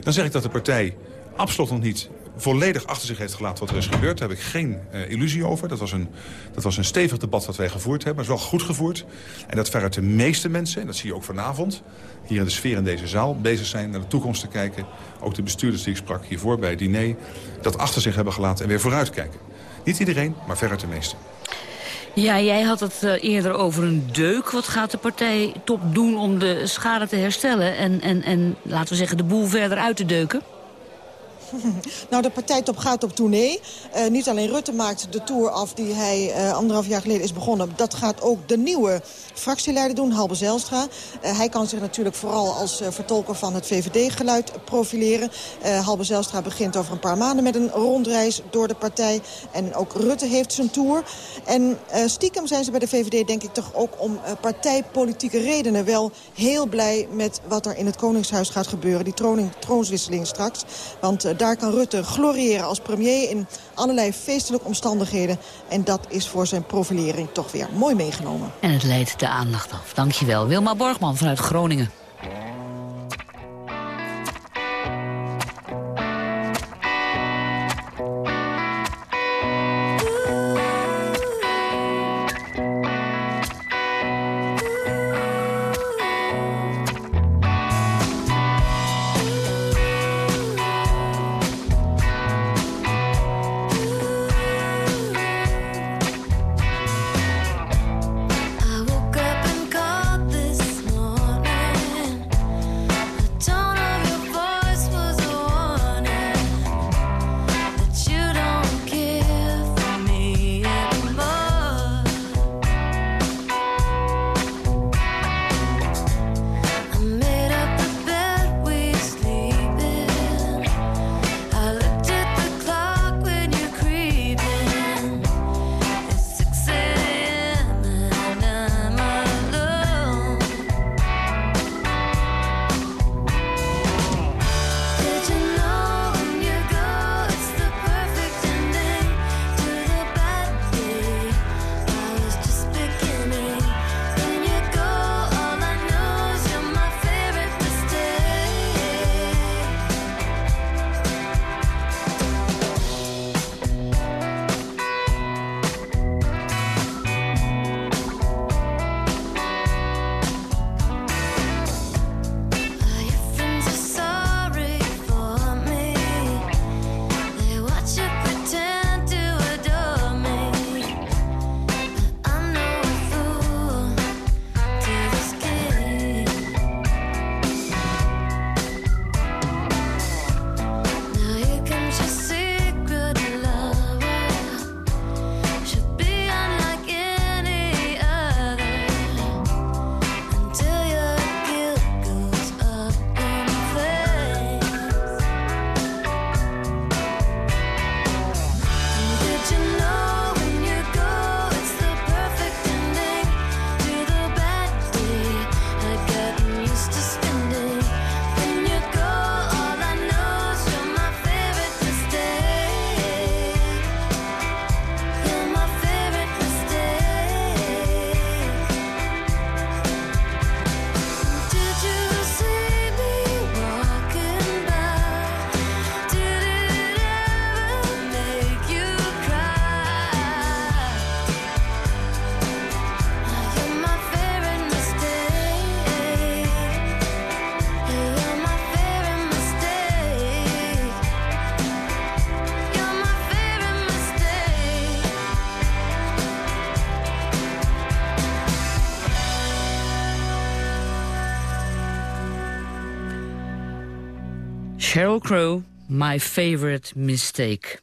Dan zeg ik dat de partij absoluut nog niet volledig achter zich heeft gelaten wat er is gebeurd. Daar heb ik geen uh, illusie over. Dat was, een, dat was een stevig debat dat wij gevoerd hebben. Maar het is wel goed gevoerd. En dat veruit de meeste mensen, en dat zie je ook vanavond... hier in de sfeer in deze zaal bezig zijn naar de toekomst te kijken. Ook de bestuurders die ik sprak hiervoor bij het diner... dat achter zich hebben gelaten en weer vooruit kijken. Niet iedereen, maar veruit de meeste. Ja, jij had het uh, eerder over een deuk. Wat gaat de partij top doen om de schade te herstellen... en, en, en laten we zeggen de boel verder uit te deuken? nou, de partijtop gaat op tournee. Uh, niet alleen Rutte maakt de tour af die hij uh, anderhalf jaar geleden is begonnen. Dat gaat ook de nieuwe fractieleider doen, Halbe Zijlstra. Uh, hij kan zich natuurlijk vooral als vertolker van het VVD-geluid profileren. Halbe Zijlstra begint over een paar maanden met een rondreis door de partij. En ook Rutte heeft zijn tour. En stiekem zijn ze bij de VVD denk ik toch ook om partijpolitieke redenen... wel heel blij met wat er in het Koningshuis gaat gebeuren. Die troonswisseling straks. Want daar kan Rutte gloriëren als premier in allerlei feestelijke omstandigheden. En dat is voor zijn profilering toch weer mooi meegenomen. En het leidt de aandacht af. Dankjewel. Wilma Borgman vanuit Groningen. Sheryl Crow, My Favorite Mistake.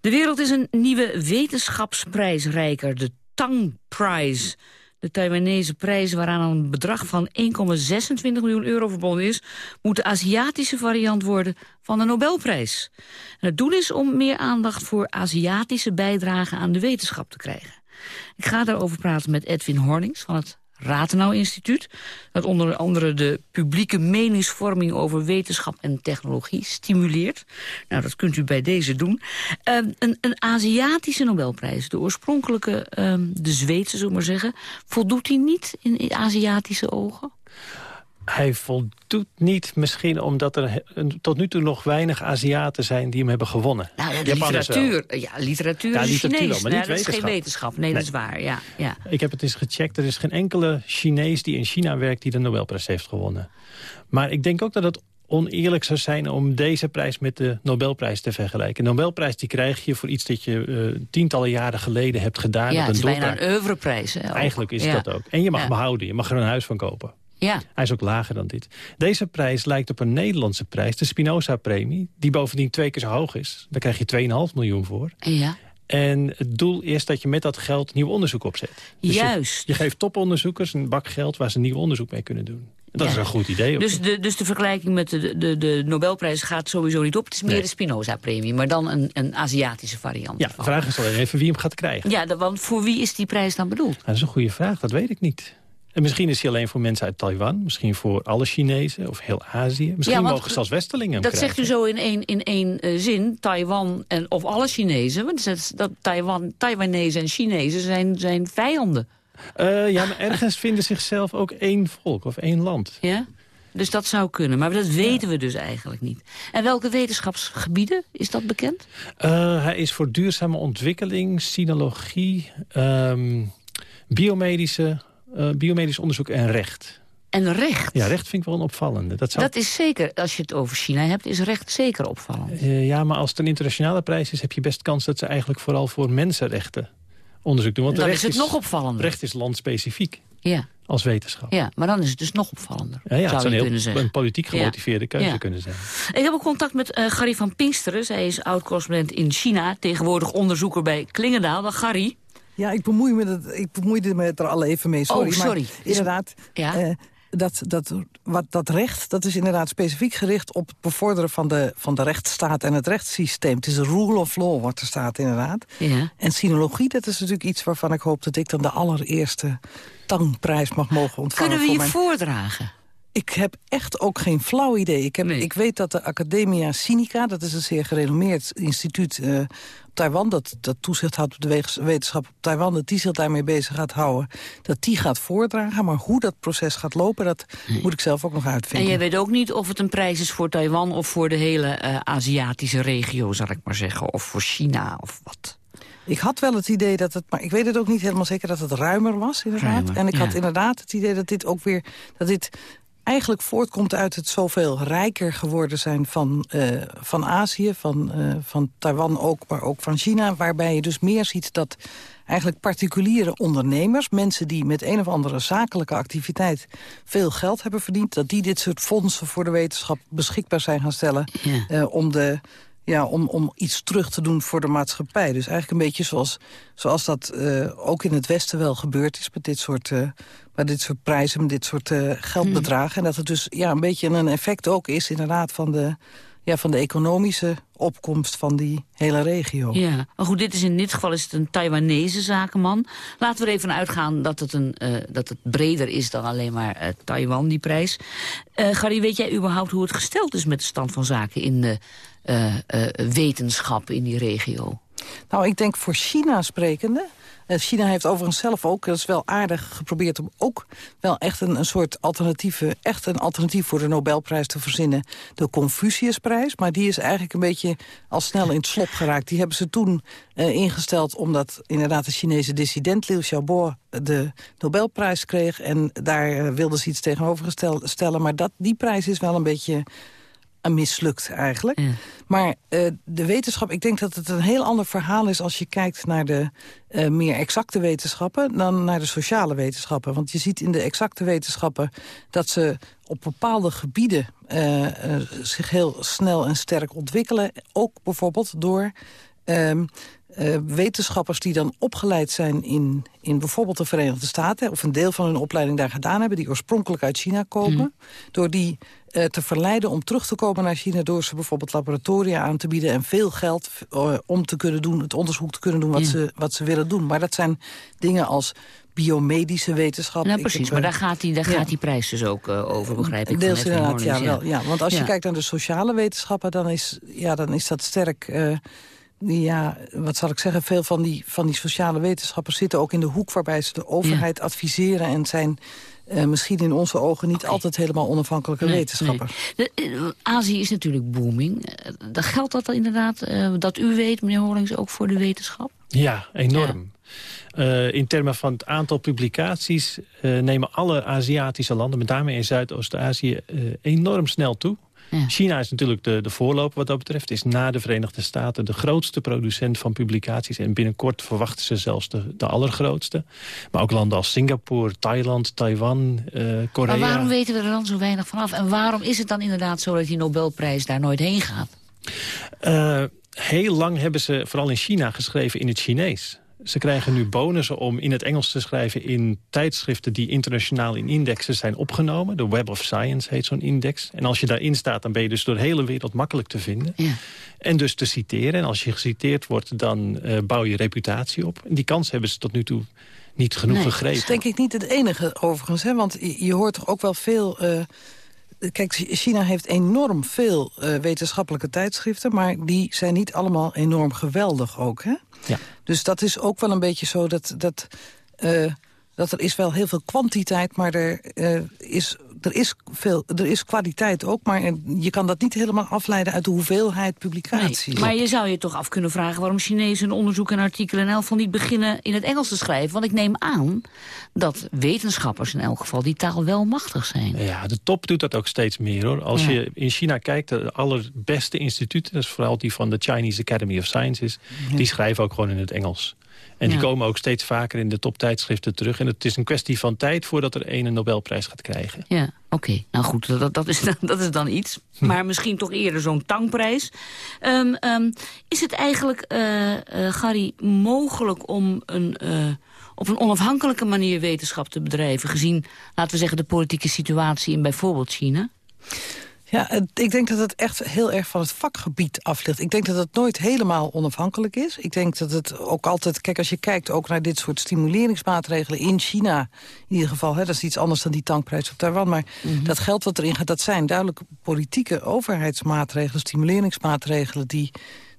De wereld is een nieuwe wetenschapsprijsrijker, de Tang Prize. De Taiwanese prijs waaraan een bedrag van 1,26 miljoen euro verbonden is... moet de Aziatische variant worden van de Nobelprijs. Het doel is om meer aandacht voor Aziatische bijdragen aan de wetenschap te krijgen. Ik ga daarover praten met Edwin Hornings van het Ratenau Instituut... dat onder andere de publieke meningsvorming over wetenschap en technologie stimuleert. Nou, dat kunt u bij deze doen. Ehm, een, een Aziatische Nobelprijs, de oorspronkelijke, ehm, de Zweedse, zullen we maar zeggen... voldoet die niet in Aziatische ogen? Hij voldoet niet, misschien omdat er tot nu toe nog weinig Aziaten zijn die hem hebben gewonnen. Nou ja, literatuur, ja, literatuur ja, is Chinees. Wel, maar niet dat is geen wetenschap. Nee, dat is waar. Ja, ja. Ik heb het eens gecheckt. Er is geen enkele Chinees die in China werkt die de Nobelprijs heeft gewonnen. Maar ik denk ook dat het oneerlijk zou zijn om deze prijs met de Nobelprijs te vergelijken. De Nobelprijs die krijg je voor iets dat je uh, tientallen jaren geleden hebt gedaan. Ja, het is bijna een oeuvreprijs. Eigenlijk is dat ook. En je mag behouden, je mag er een huis van kopen. Ja. Hij is ook lager dan dit. Deze prijs lijkt op een Nederlandse prijs, de Spinoza-premie... die bovendien twee keer zo hoog is. Daar krijg je 2,5 miljoen voor. Ja. En het doel is dat je met dat geld nieuw onderzoek opzet. Dus Juist. Je, je, geeft toponderzoekers een bak geld waar ze nieuw onderzoek mee kunnen doen. Dat is een goed idee. Dus de, dus de vergelijking met de, de, de Nobelprijs gaat sowieso niet op. Het is meer de Spinoza-premie, maar dan een, een Aziatische variant. Ja, de vraag is alleen even wie hem gaat krijgen. Ja, want voor wie is die prijs dan bedoeld? dat is een goede vraag, dat weet ik niet. En misschien is hij alleen voor mensen uit Taiwan. Misschien voor alle Chinezen of heel Azië. Misschien ja, mogen zelfs Westelingen Dat zegt u zo in één, in één uh, zin. Taiwan en, of alle Chinezen. Want dat, dat Taiwan, Taiwanese en Chinezen zijn, zijn vijanden. Uh, ja, maar ergens vinden zichzelf ook één volk of één land. Ja? Dus dat zou kunnen. Maar dat weten we dus eigenlijk niet. En welke wetenschapsgebieden is dat bekend? Uh, hij is voor duurzame ontwikkeling, sinologie, um, biomedische uh, biomedisch onderzoek en recht. En recht? Ja, recht vind ik wel een opvallende. Dat, zou... dat is zeker, als je het over China hebt, is recht zeker opvallend. Uh, ja, maar als het een internationale prijs is... heb je best kans dat ze eigenlijk vooral voor mensenrechten onderzoek doen. Want dan recht is het nog opvallender. Recht is landspecifiek. Ja. Als wetenschap. Ja, maar dan is het dus nog opvallender. Ja, ja zou het je zou een, een politiek gemotiveerde ja. keuze ja. kunnen zijn. Ik heb ook contact met uh, Gary van Pinksteren. Zij is oud-correspondent in China. Tegenwoordig onderzoeker bij Klingendaal. Dag Gary. Ja, ik bemoei me, het, ik bemoeide me er al even mee, sorry. Oh, sorry. Maar inderdaad, ja? uh, dat, dat, wat, dat recht dat is inderdaad specifiek gericht op het bevorderen van de, van de rechtsstaat en het rechtssysteem. Het is een rule of law wat er staat inderdaad. Ja. En sinologie, dat is natuurlijk iets waarvan ik hoop dat ik dan de allereerste tangprijs mag mogen ontvangen. Kunnen we je mijn... voordragen? Ik heb echt ook geen flauw idee. Ik, heb, nee. ik weet dat de Academia Sinica, dat is een zeer gerenommeerd instituut uh, op Taiwan... dat, dat toezicht houdt op de wetenschap op Taiwan... dat die zich daarmee bezig gaat houden, dat die gaat voordragen. Maar hoe dat proces gaat lopen, dat nee. moet ik zelf ook nog uitvinden. En jij weet ook niet of het een prijs is voor Taiwan... of voor de hele uh, Aziatische regio, zal ik maar zeggen. Of voor China, of wat. Ik had wel het idee dat het, maar ik weet het ook niet helemaal zeker... dat het ruimer was, inderdaad. Ruimer, en ik ja. had inderdaad het idee dat dit ook weer... dat dit eigenlijk voortkomt uit het zoveel rijker geworden zijn van, uh, van Azië, van, uh, van Taiwan ook, maar ook van China. Waarbij je dus meer ziet dat eigenlijk particuliere ondernemers... mensen die met een of andere zakelijke activiteit veel geld hebben verdiend... dat die dit soort fondsen voor de wetenschap beschikbaar zijn gaan stellen... Ja. Uh, om de ja, om, om iets terug te doen voor de maatschappij. Dus eigenlijk een beetje zoals, zoals dat uh, ook in het Westen wel gebeurd is... met dit soort, uh, met dit soort prijzen, met dit soort uh, geldbedragen. Hmm. En dat het dus ja, een beetje een effect ook is inderdaad van de, ja, van de economische opkomst van die hele regio. Ja, maar goed, dit is in dit geval is het een Taiwanese zakenman. Laten we er even uitgaan dat het, een, uh, dat het breder is dan alleen maar uh, Taiwan, die prijs. Uh, Gary, weet jij überhaupt hoe het gesteld is met de stand van zaken in de wetenschap in die regio? Nou, ik denk voor China sprekende... China heeft overigens zelf ook, dat is wel aardig geprobeerd... om ook wel echt een, een soort alternatieve, echt een alternatief voor de Nobelprijs te verzinnen. De Confuciusprijs, maar die is eigenlijk een beetje al snel in het slop geraakt. Die hebben ze toen uh, ingesteld omdat inderdaad de Chinese dissident Liu Xiaobo de Nobelprijs kreeg. En daar uh, wilden ze iets tegenover stellen. Maar dat, die prijs is wel een beetje... mislukt eigenlijk. Maar uh, de wetenschap, ik denk dat het een heel ander verhaal is... als je kijkt naar de uh, meer exacte wetenschappen... dan naar de sociale wetenschappen. Want je ziet in de exacte wetenschappen... dat ze op bepaalde gebieden uh, zich heel snel en sterk ontwikkelen. Ook bijvoorbeeld door... Uh, wetenschappers die dan opgeleid zijn in, in bijvoorbeeld de Verenigde Staten... of een deel van hun opleiding daar gedaan hebben... die oorspronkelijk uit China komen... Mm. door die uh, te verleiden om terug te komen naar China... door ze bijvoorbeeld laboratoria aan te bieden... en veel geld uh, om te kunnen doen, het onderzoek te kunnen doen wat, ja. ze, wat ze willen doen. Maar dat zijn dingen als biomedische wetenschap. Nou, precies, heb, maar daar gaat, die, daar ja. gaat die prijs dus ook uh, over, begrijp ik. Deels inderdaad, ja, wel, ja. Want als je kijkt naar de sociale wetenschappen... dan is, ja, dan is dat sterk ja, wat zal ik zeggen, veel van die, van die sociale wetenschappers zitten ook in de hoek waarbij ze de overheid ja. adviseren en zijn uh, misschien in onze ogen niet okay. altijd helemaal onafhankelijke nee, wetenschappers. Nee. De, uh, Azië is natuurlijk booming. Uh, geldt dat inderdaad, dat u weet, meneer Horlings, ook voor de wetenschap? Ja, enorm. Ja. in termen van het aantal publicaties nemen alle Aziatische landen, met name in Zuidoost-Azië, enorm snel toe. Ja. China is natuurlijk de, de voorloper wat dat betreft. Is na de Verenigde Staten de grootste producent van publicaties. En binnenkort verwachten ze zelfs de, de allergrootste. Maar ook landen als Singapore, Thailand, Taiwan, uh, Korea. Maar waarom weten we er dan zo weinig vanaf? En waarom is het dan inderdaad zo dat die Nobelprijs daar nooit heen gaat? Uh, heel lang hebben ze, vooral in China, geschreven in het Chinees. Ze krijgen nu bonussen om in het Engels te schrijven in tijdschriften die internationaal in indexen zijn opgenomen. De Web of Science heet zo'n index. En als je daarin staat, dan ben je dus door de hele wereld makkelijk te vinden. Ja. En dus te citeren. En als je geciteerd wordt, dan uh, bouw je reputatie op. En die kans hebben ze tot nu toe niet genoeg nee, gegrepen. Dat is denk ik niet het enige overigens. Hè? Want je, hoort toch ook wel veel... Uh kijk, China heeft enorm veel uh, wetenschappelijke tijdschriften... maar die zijn niet allemaal enorm geweldig ook, hè? Ja. Dus dat is ook wel een beetje zo dat... dat uh, dat er is wel heel veel kwantiteit, maar er, uh, is, er, is veel, er is kwaliteit ook. Maar je kan dat niet helemaal afleiden uit de hoeveelheid publicaties. Nee, maar je zou je toch af kunnen vragen waarom Chinezen een onderzoek en artikelen in elk geval niet beginnen in het Engels te schrijven. Want ik neem aan dat wetenschappers in elk geval die taal wel machtig zijn. Ja, de top doet dat ook steeds meer hoor. Als ja. je in China kijkt, de allerbeste instituten, dat is vooral die van de Chinese Academy of Sciences, ja. die schrijven ook gewoon in het Engels. En die komen ook steeds vaker in de toptijdschriften terug. En het is een kwestie van tijd voordat er een een Nobelprijs gaat krijgen. Ja, oké. Okay. Nou goed, dat, dat, is, dat is dan iets. Maar misschien toch eerder zo'n tangprijs. Um, um, is het eigenlijk, uh, uh, Gary, mogelijk om een... Uh, op een onafhankelijke manier wetenschap te bedrijven... gezien, laten we zeggen, de politieke situatie in bijvoorbeeld China? Ja, ik denk dat het echt heel erg van het vakgebied af ligt. Ik denk dat het nooit helemaal onafhankelijk is. Ik denk dat het ook altijd... Kijk, als je kijkt ook naar dit soort stimuleringsmaatregelen in China... in ieder geval, hè, dat is iets anders dan die tankprijs op Taiwan... maar mm -hmm. dat geld wat erin gaat, dat zijn duidelijk politieke overheidsmaatregelen... stimuleringsmaatregelen die,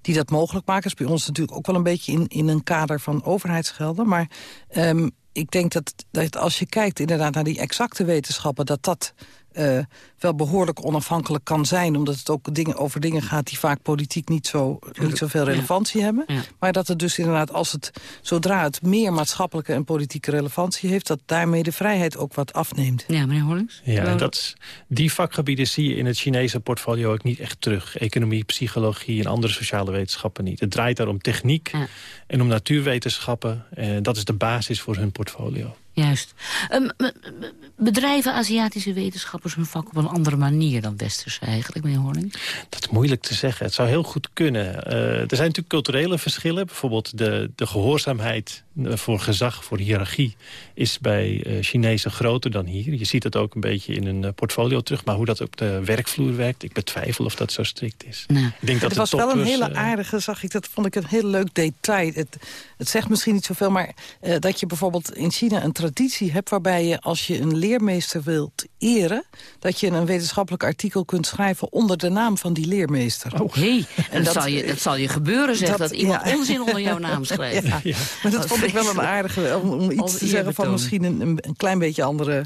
die dat mogelijk maken. Dat is bij ons natuurlijk ook wel een beetje in, in een kader van overheidsgelden. Maar um, ik denk dat, dat als je kijkt inderdaad naar die exacte wetenschappen... dat dat uh, wel behoorlijk onafhankelijk kan zijn... omdat het ook dingen, over dingen gaat die vaak politiek niet, zo, niet zoveel relevantie ja. hebben. Ja. Maar dat het dus inderdaad, als het, zodra het meer maatschappelijke en politieke relevantie heeft... dat daarmee de vrijheid ook wat afneemt. Ja, meneer Hollings? Ja, en dat, die vakgebieden zie je in het Chinese portfolio ook niet echt terug. Economie, psychologie en andere sociale wetenschappen niet. Het draait daar om techniek ja. en om natuurwetenschappen. Eh, dat is de basis voor hun portfolio. Juist. Um, bedrijven Aziatische wetenschappers hun vak op een andere manier dan westerse eigenlijk, meneer Horning? Dat is moeilijk te zeggen. Het zou heel goed kunnen. Uh, er zijn natuurlijk culturele verschillen. Bijvoorbeeld de, de gehoorzaamheid voor gezag, voor hiërarchie... is bij uh, Chinezen groter dan hier. Je ziet het ook een beetje in een uh, portfolio terug. Maar hoe dat op de werkvloer werkt, ik betwijfel of dat zo strikt is. Nou, ik denk dat het was wel een hele aardige, zag ik, dat vond ik een heel leuk detail. Het, het zegt misschien niet zoveel, maar dat je bijvoorbeeld in China een traditie hebt... waarbij je als je een leermeester wilt eren... dat je een wetenschappelijk artikel kunt schrijven onder de naam van die leermeester. Oh, hey, en dat, dat, zal je, dat zal je gebeuren, zeg, dat, dat iemand ja. onzin onder jouw naam schrijft. Ja, ja. Maar dat vond ik ik wel een aardige... om, om iets te zeggen van misschien een, een, klein beetje andere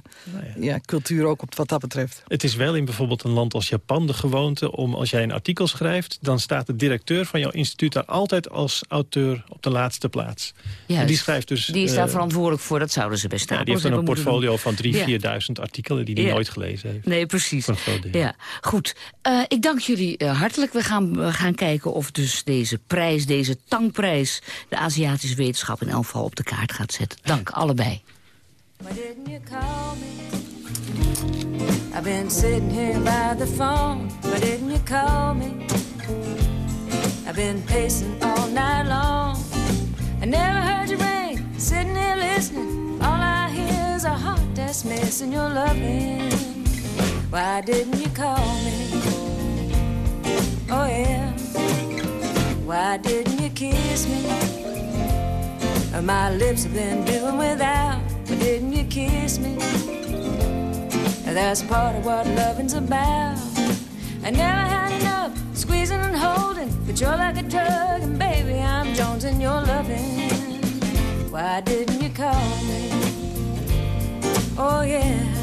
ja. cultuur ook op wat dat betreft. Het is wel in bijvoorbeeld een land als Japan de gewoonte... om als jij een artikel schrijft... dan staat de directeur van jouw instituut daar altijd als auteur op de laatste plaats. Juist. En die schrijft dus... Die is daar eh, verantwoordelijk voor, dat zouden ze best ja, die heeft dan een portfolio van 3.000, Ja. 4.000 artikelen die hij Ja. nooit gelezen heeft. Nee, precies. Ja, goed. Eh, ik dank jullie eh, hartelijk. We gaan, we gaan kijken of dus deze prijs, deze Tangprijs... de Aziatische wetenschap in elk geval op de kaart gaat zetten. Dank, allebei. I've been sitting here by the phone. Why didn't you call me? I've been pacing all night long. I never heard you ring. Sitting here listening. All I hear is a heart that's missing your loving. Why didn't you call me? Oh yeah. Why didn't you kiss me? My lips have been doing without. but didn't you kiss me? That's part of what loving's about. I never had enough squeezing and holding, but you're like a drug, and baby, I'm jonesing your loving. Why didn't you call me? Oh yeah.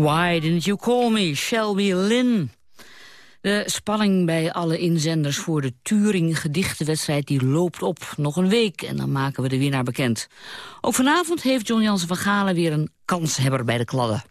Why didn't you call me? Shelby Lynn. De spanning bij alle inzenders voor de Turing gedichtenwedstrijd die loopt op. Nog een week en dan maken we de winnaar bekend. Ook vanavond heeft John Jansen van Galen weer een kanshebber bij de kladden.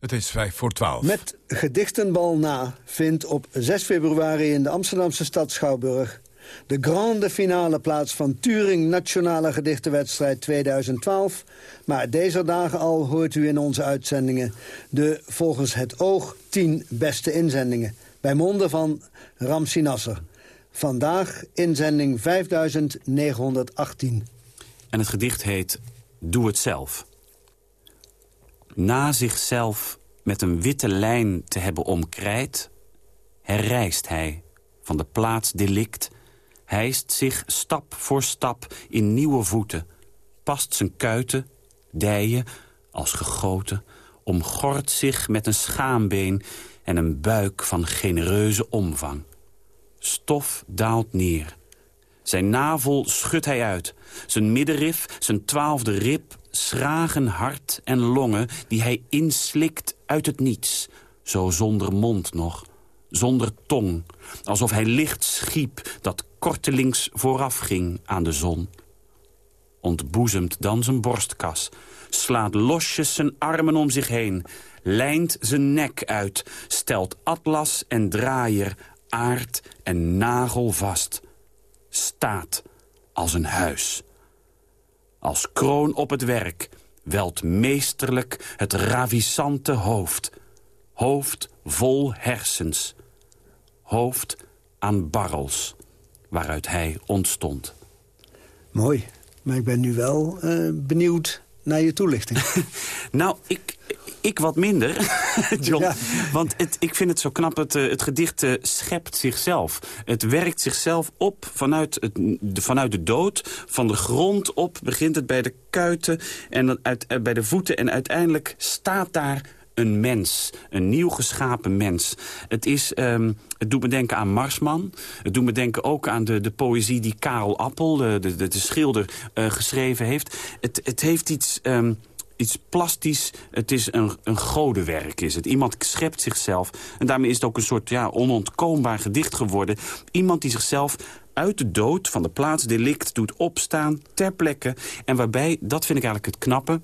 Het is vijf voor twaalf. Met Gedichtenbal na vindt op 6 februari in de Amsterdamse stad Schouwburg... de grande finale plaats van Turing Nationale Gedichtenwedstrijd 2012. Maar deze dagen al hoort u in onze uitzendingen... de volgens het oog 10 beste inzendingen. Bij monden van Ramsi Nasser. Vandaag inzending 5918. En het gedicht heet Doe het zelf. Na zichzelf met een witte lijn te hebben omkrijt... herrijst hij van de plaats delict... hijst zich stap voor stap in nieuwe voeten... past zijn kuiten, dijen, als gegoten... omgort zich met een schaambeen en een buik van genereuze omvang. Stof daalt neer. Zijn navel schudt hij uit. Zijn middenrif, zijn twaalfde rib, schragen hart en longen... die hij inslikt uit het niets. Zo zonder mond nog, zonder tong. Alsof hij licht schiep dat kortelings voorafging aan de zon. Ontboezemt dan zijn borstkas. Slaat losjes zijn armen om zich heen. Lijnt zijn nek uit. Stelt atlas en draaier, aard en nagel vast staat als een huis. Als kroon op het werk welt meesterlijk het ravissante hoofd. Hoofd vol hersens. Hoofd aan barrels, waaruit hij ontstond. Mooi, maar ik ben nu wel eh, benieuwd naar je toelichting. Nou, ik, ik wat minder, John. Want het, ik vind het zo knap, het, eh, het gedicht eh, schept zichzelf. Het werkt zichzelf op vanuit, het, de, vanuit de dood. Van de grond op begint het bij de kuiten en dan uit, bij de voeten. En uiteindelijk staat daar een mens, een nieuw geschapen mens. Het, is, ehm, het doet me denken aan Marsman. Het doet me denken ook aan de, de poëzie die Karel Appel, de, de, de, de schilder, eh, geschreven heeft. Het, het heeft iets... ehm, iets plastisch. Het is een, een godenwerk, is het. Iemand schept zichzelf. En daarmee is het ook een soort ja, onontkoombaar gedicht geworden. Iemand die zichzelf uit de dood van de plaats delict doet opstaan ter plekke. En waarbij, dat vind ik eigenlijk het knappe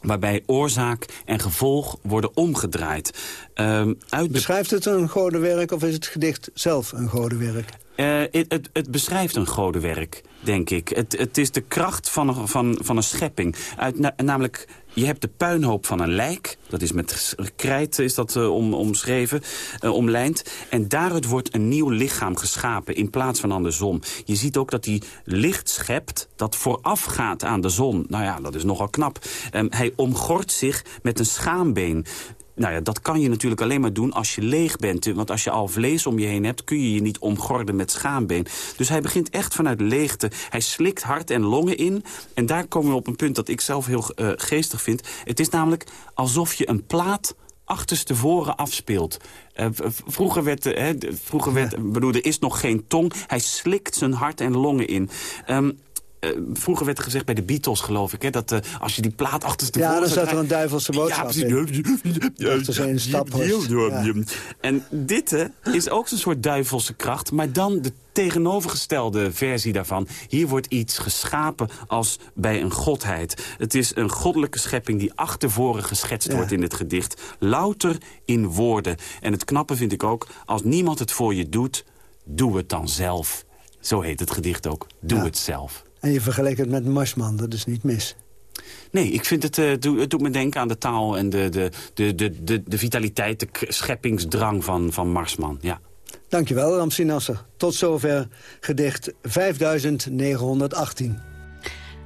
waarbij oorzaak en gevolg worden omgedraaid. Ehm, uit. Beschrijft het een godenwerk of is het gedicht zelf een godenwerk? Eh, het, het, het, beschrijft een godenwerk, denk ik. Het, het is de kracht van een, van, van een schepping. Uit, namelijk, je hebt de puinhoop van een lijk. Dat is met krijt is dat, om, omschreven, uh, omlijnd. En daaruit wordt een nieuw lichaam geschapen in plaats van aan de zon. Je ziet ook dat hij licht schept dat voorafgaat aan de zon. Nou ja, dat is nogal knap. Um, hij omgort zich met een schaambeen. Nou ja, dat kan je natuurlijk alleen maar doen als je leeg bent. Want als je al vlees om je heen hebt, kun je je niet omgorden met schaambeen. Dus hij begint echt vanuit leegte. Hij slikt hart en longen in. En daar komen we op een punt dat ik zelf heel uh, geestig vind. Het is namelijk alsof je een plaat achterstevoren afspeelt. Uh, vroeger werd, uh, vroeger werd bedoel, er is nog geen tong. Hij slikt zijn hart en longen in. Um, uh, vroeger werd er gezegd bij de Beatles, geloof ik... Hè, dat uh, als je die plaat achter de Ja, dan zat er een duivelse boodschap ja, in. Is een stap ja. En dit is ook zo'n soort duivelse kracht... maar dan de tegenovergestelde versie daarvan. Hier wordt iets geschapen als bij een godheid. Het is een goddelijke schepping die achtervoren geschetst ja. wordt in het gedicht. Louter in woorden. En het knappe vind ik ook, als niemand het voor je doet... doe het dan zelf. Zo heet het gedicht ook. Doe ja. het zelf. En je vergelijkt het met Marsman, dat is niet mis. Nee, ik vind het, uh, doe, het doet me denken aan de taal en de, de, de, de, de, de vitaliteit, de scheppingsdrang van, van Marsman. Ja. Dankjewel, Ramsi Nasser. Tot zover gedicht 5918.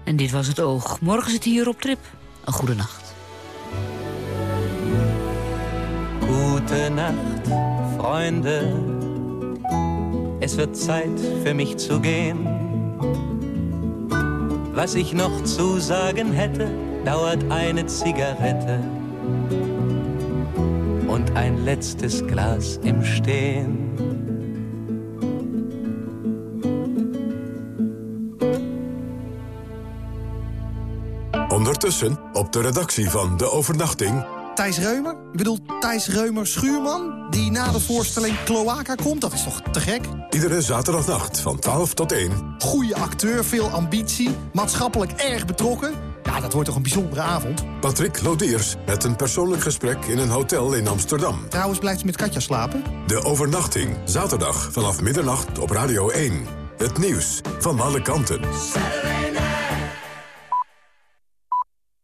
En dit was het oog. Morgen zit hier op trip. Een goede nacht. Gute Nacht, Freunde. Es wird Zeit für mich zu gehen. Was ich noch zu sagen hätte, dauert eine Zigarette und ein letztes Glas im Stehen. Ondertussen op de redactie van De Overnachting... Thijs Reumer? Ik bedoel Thijs Reumer Schuurman? Die na de voorstelling Cloaca komt? Dat is toch te gek? Iedere zaterdagnacht van 12 tot 1. Goede acteur, veel ambitie, maatschappelijk erg betrokken. Ja, dat wordt toch een bijzondere avond? Patrick Lodiers met een persoonlijk gesprek in een hotel in Amsterdam. Trouwens blijft ze met Katja slapen? De overnachting, zaterdag vanaf middernacht op Radio 1. Het nieuws van alle kanten.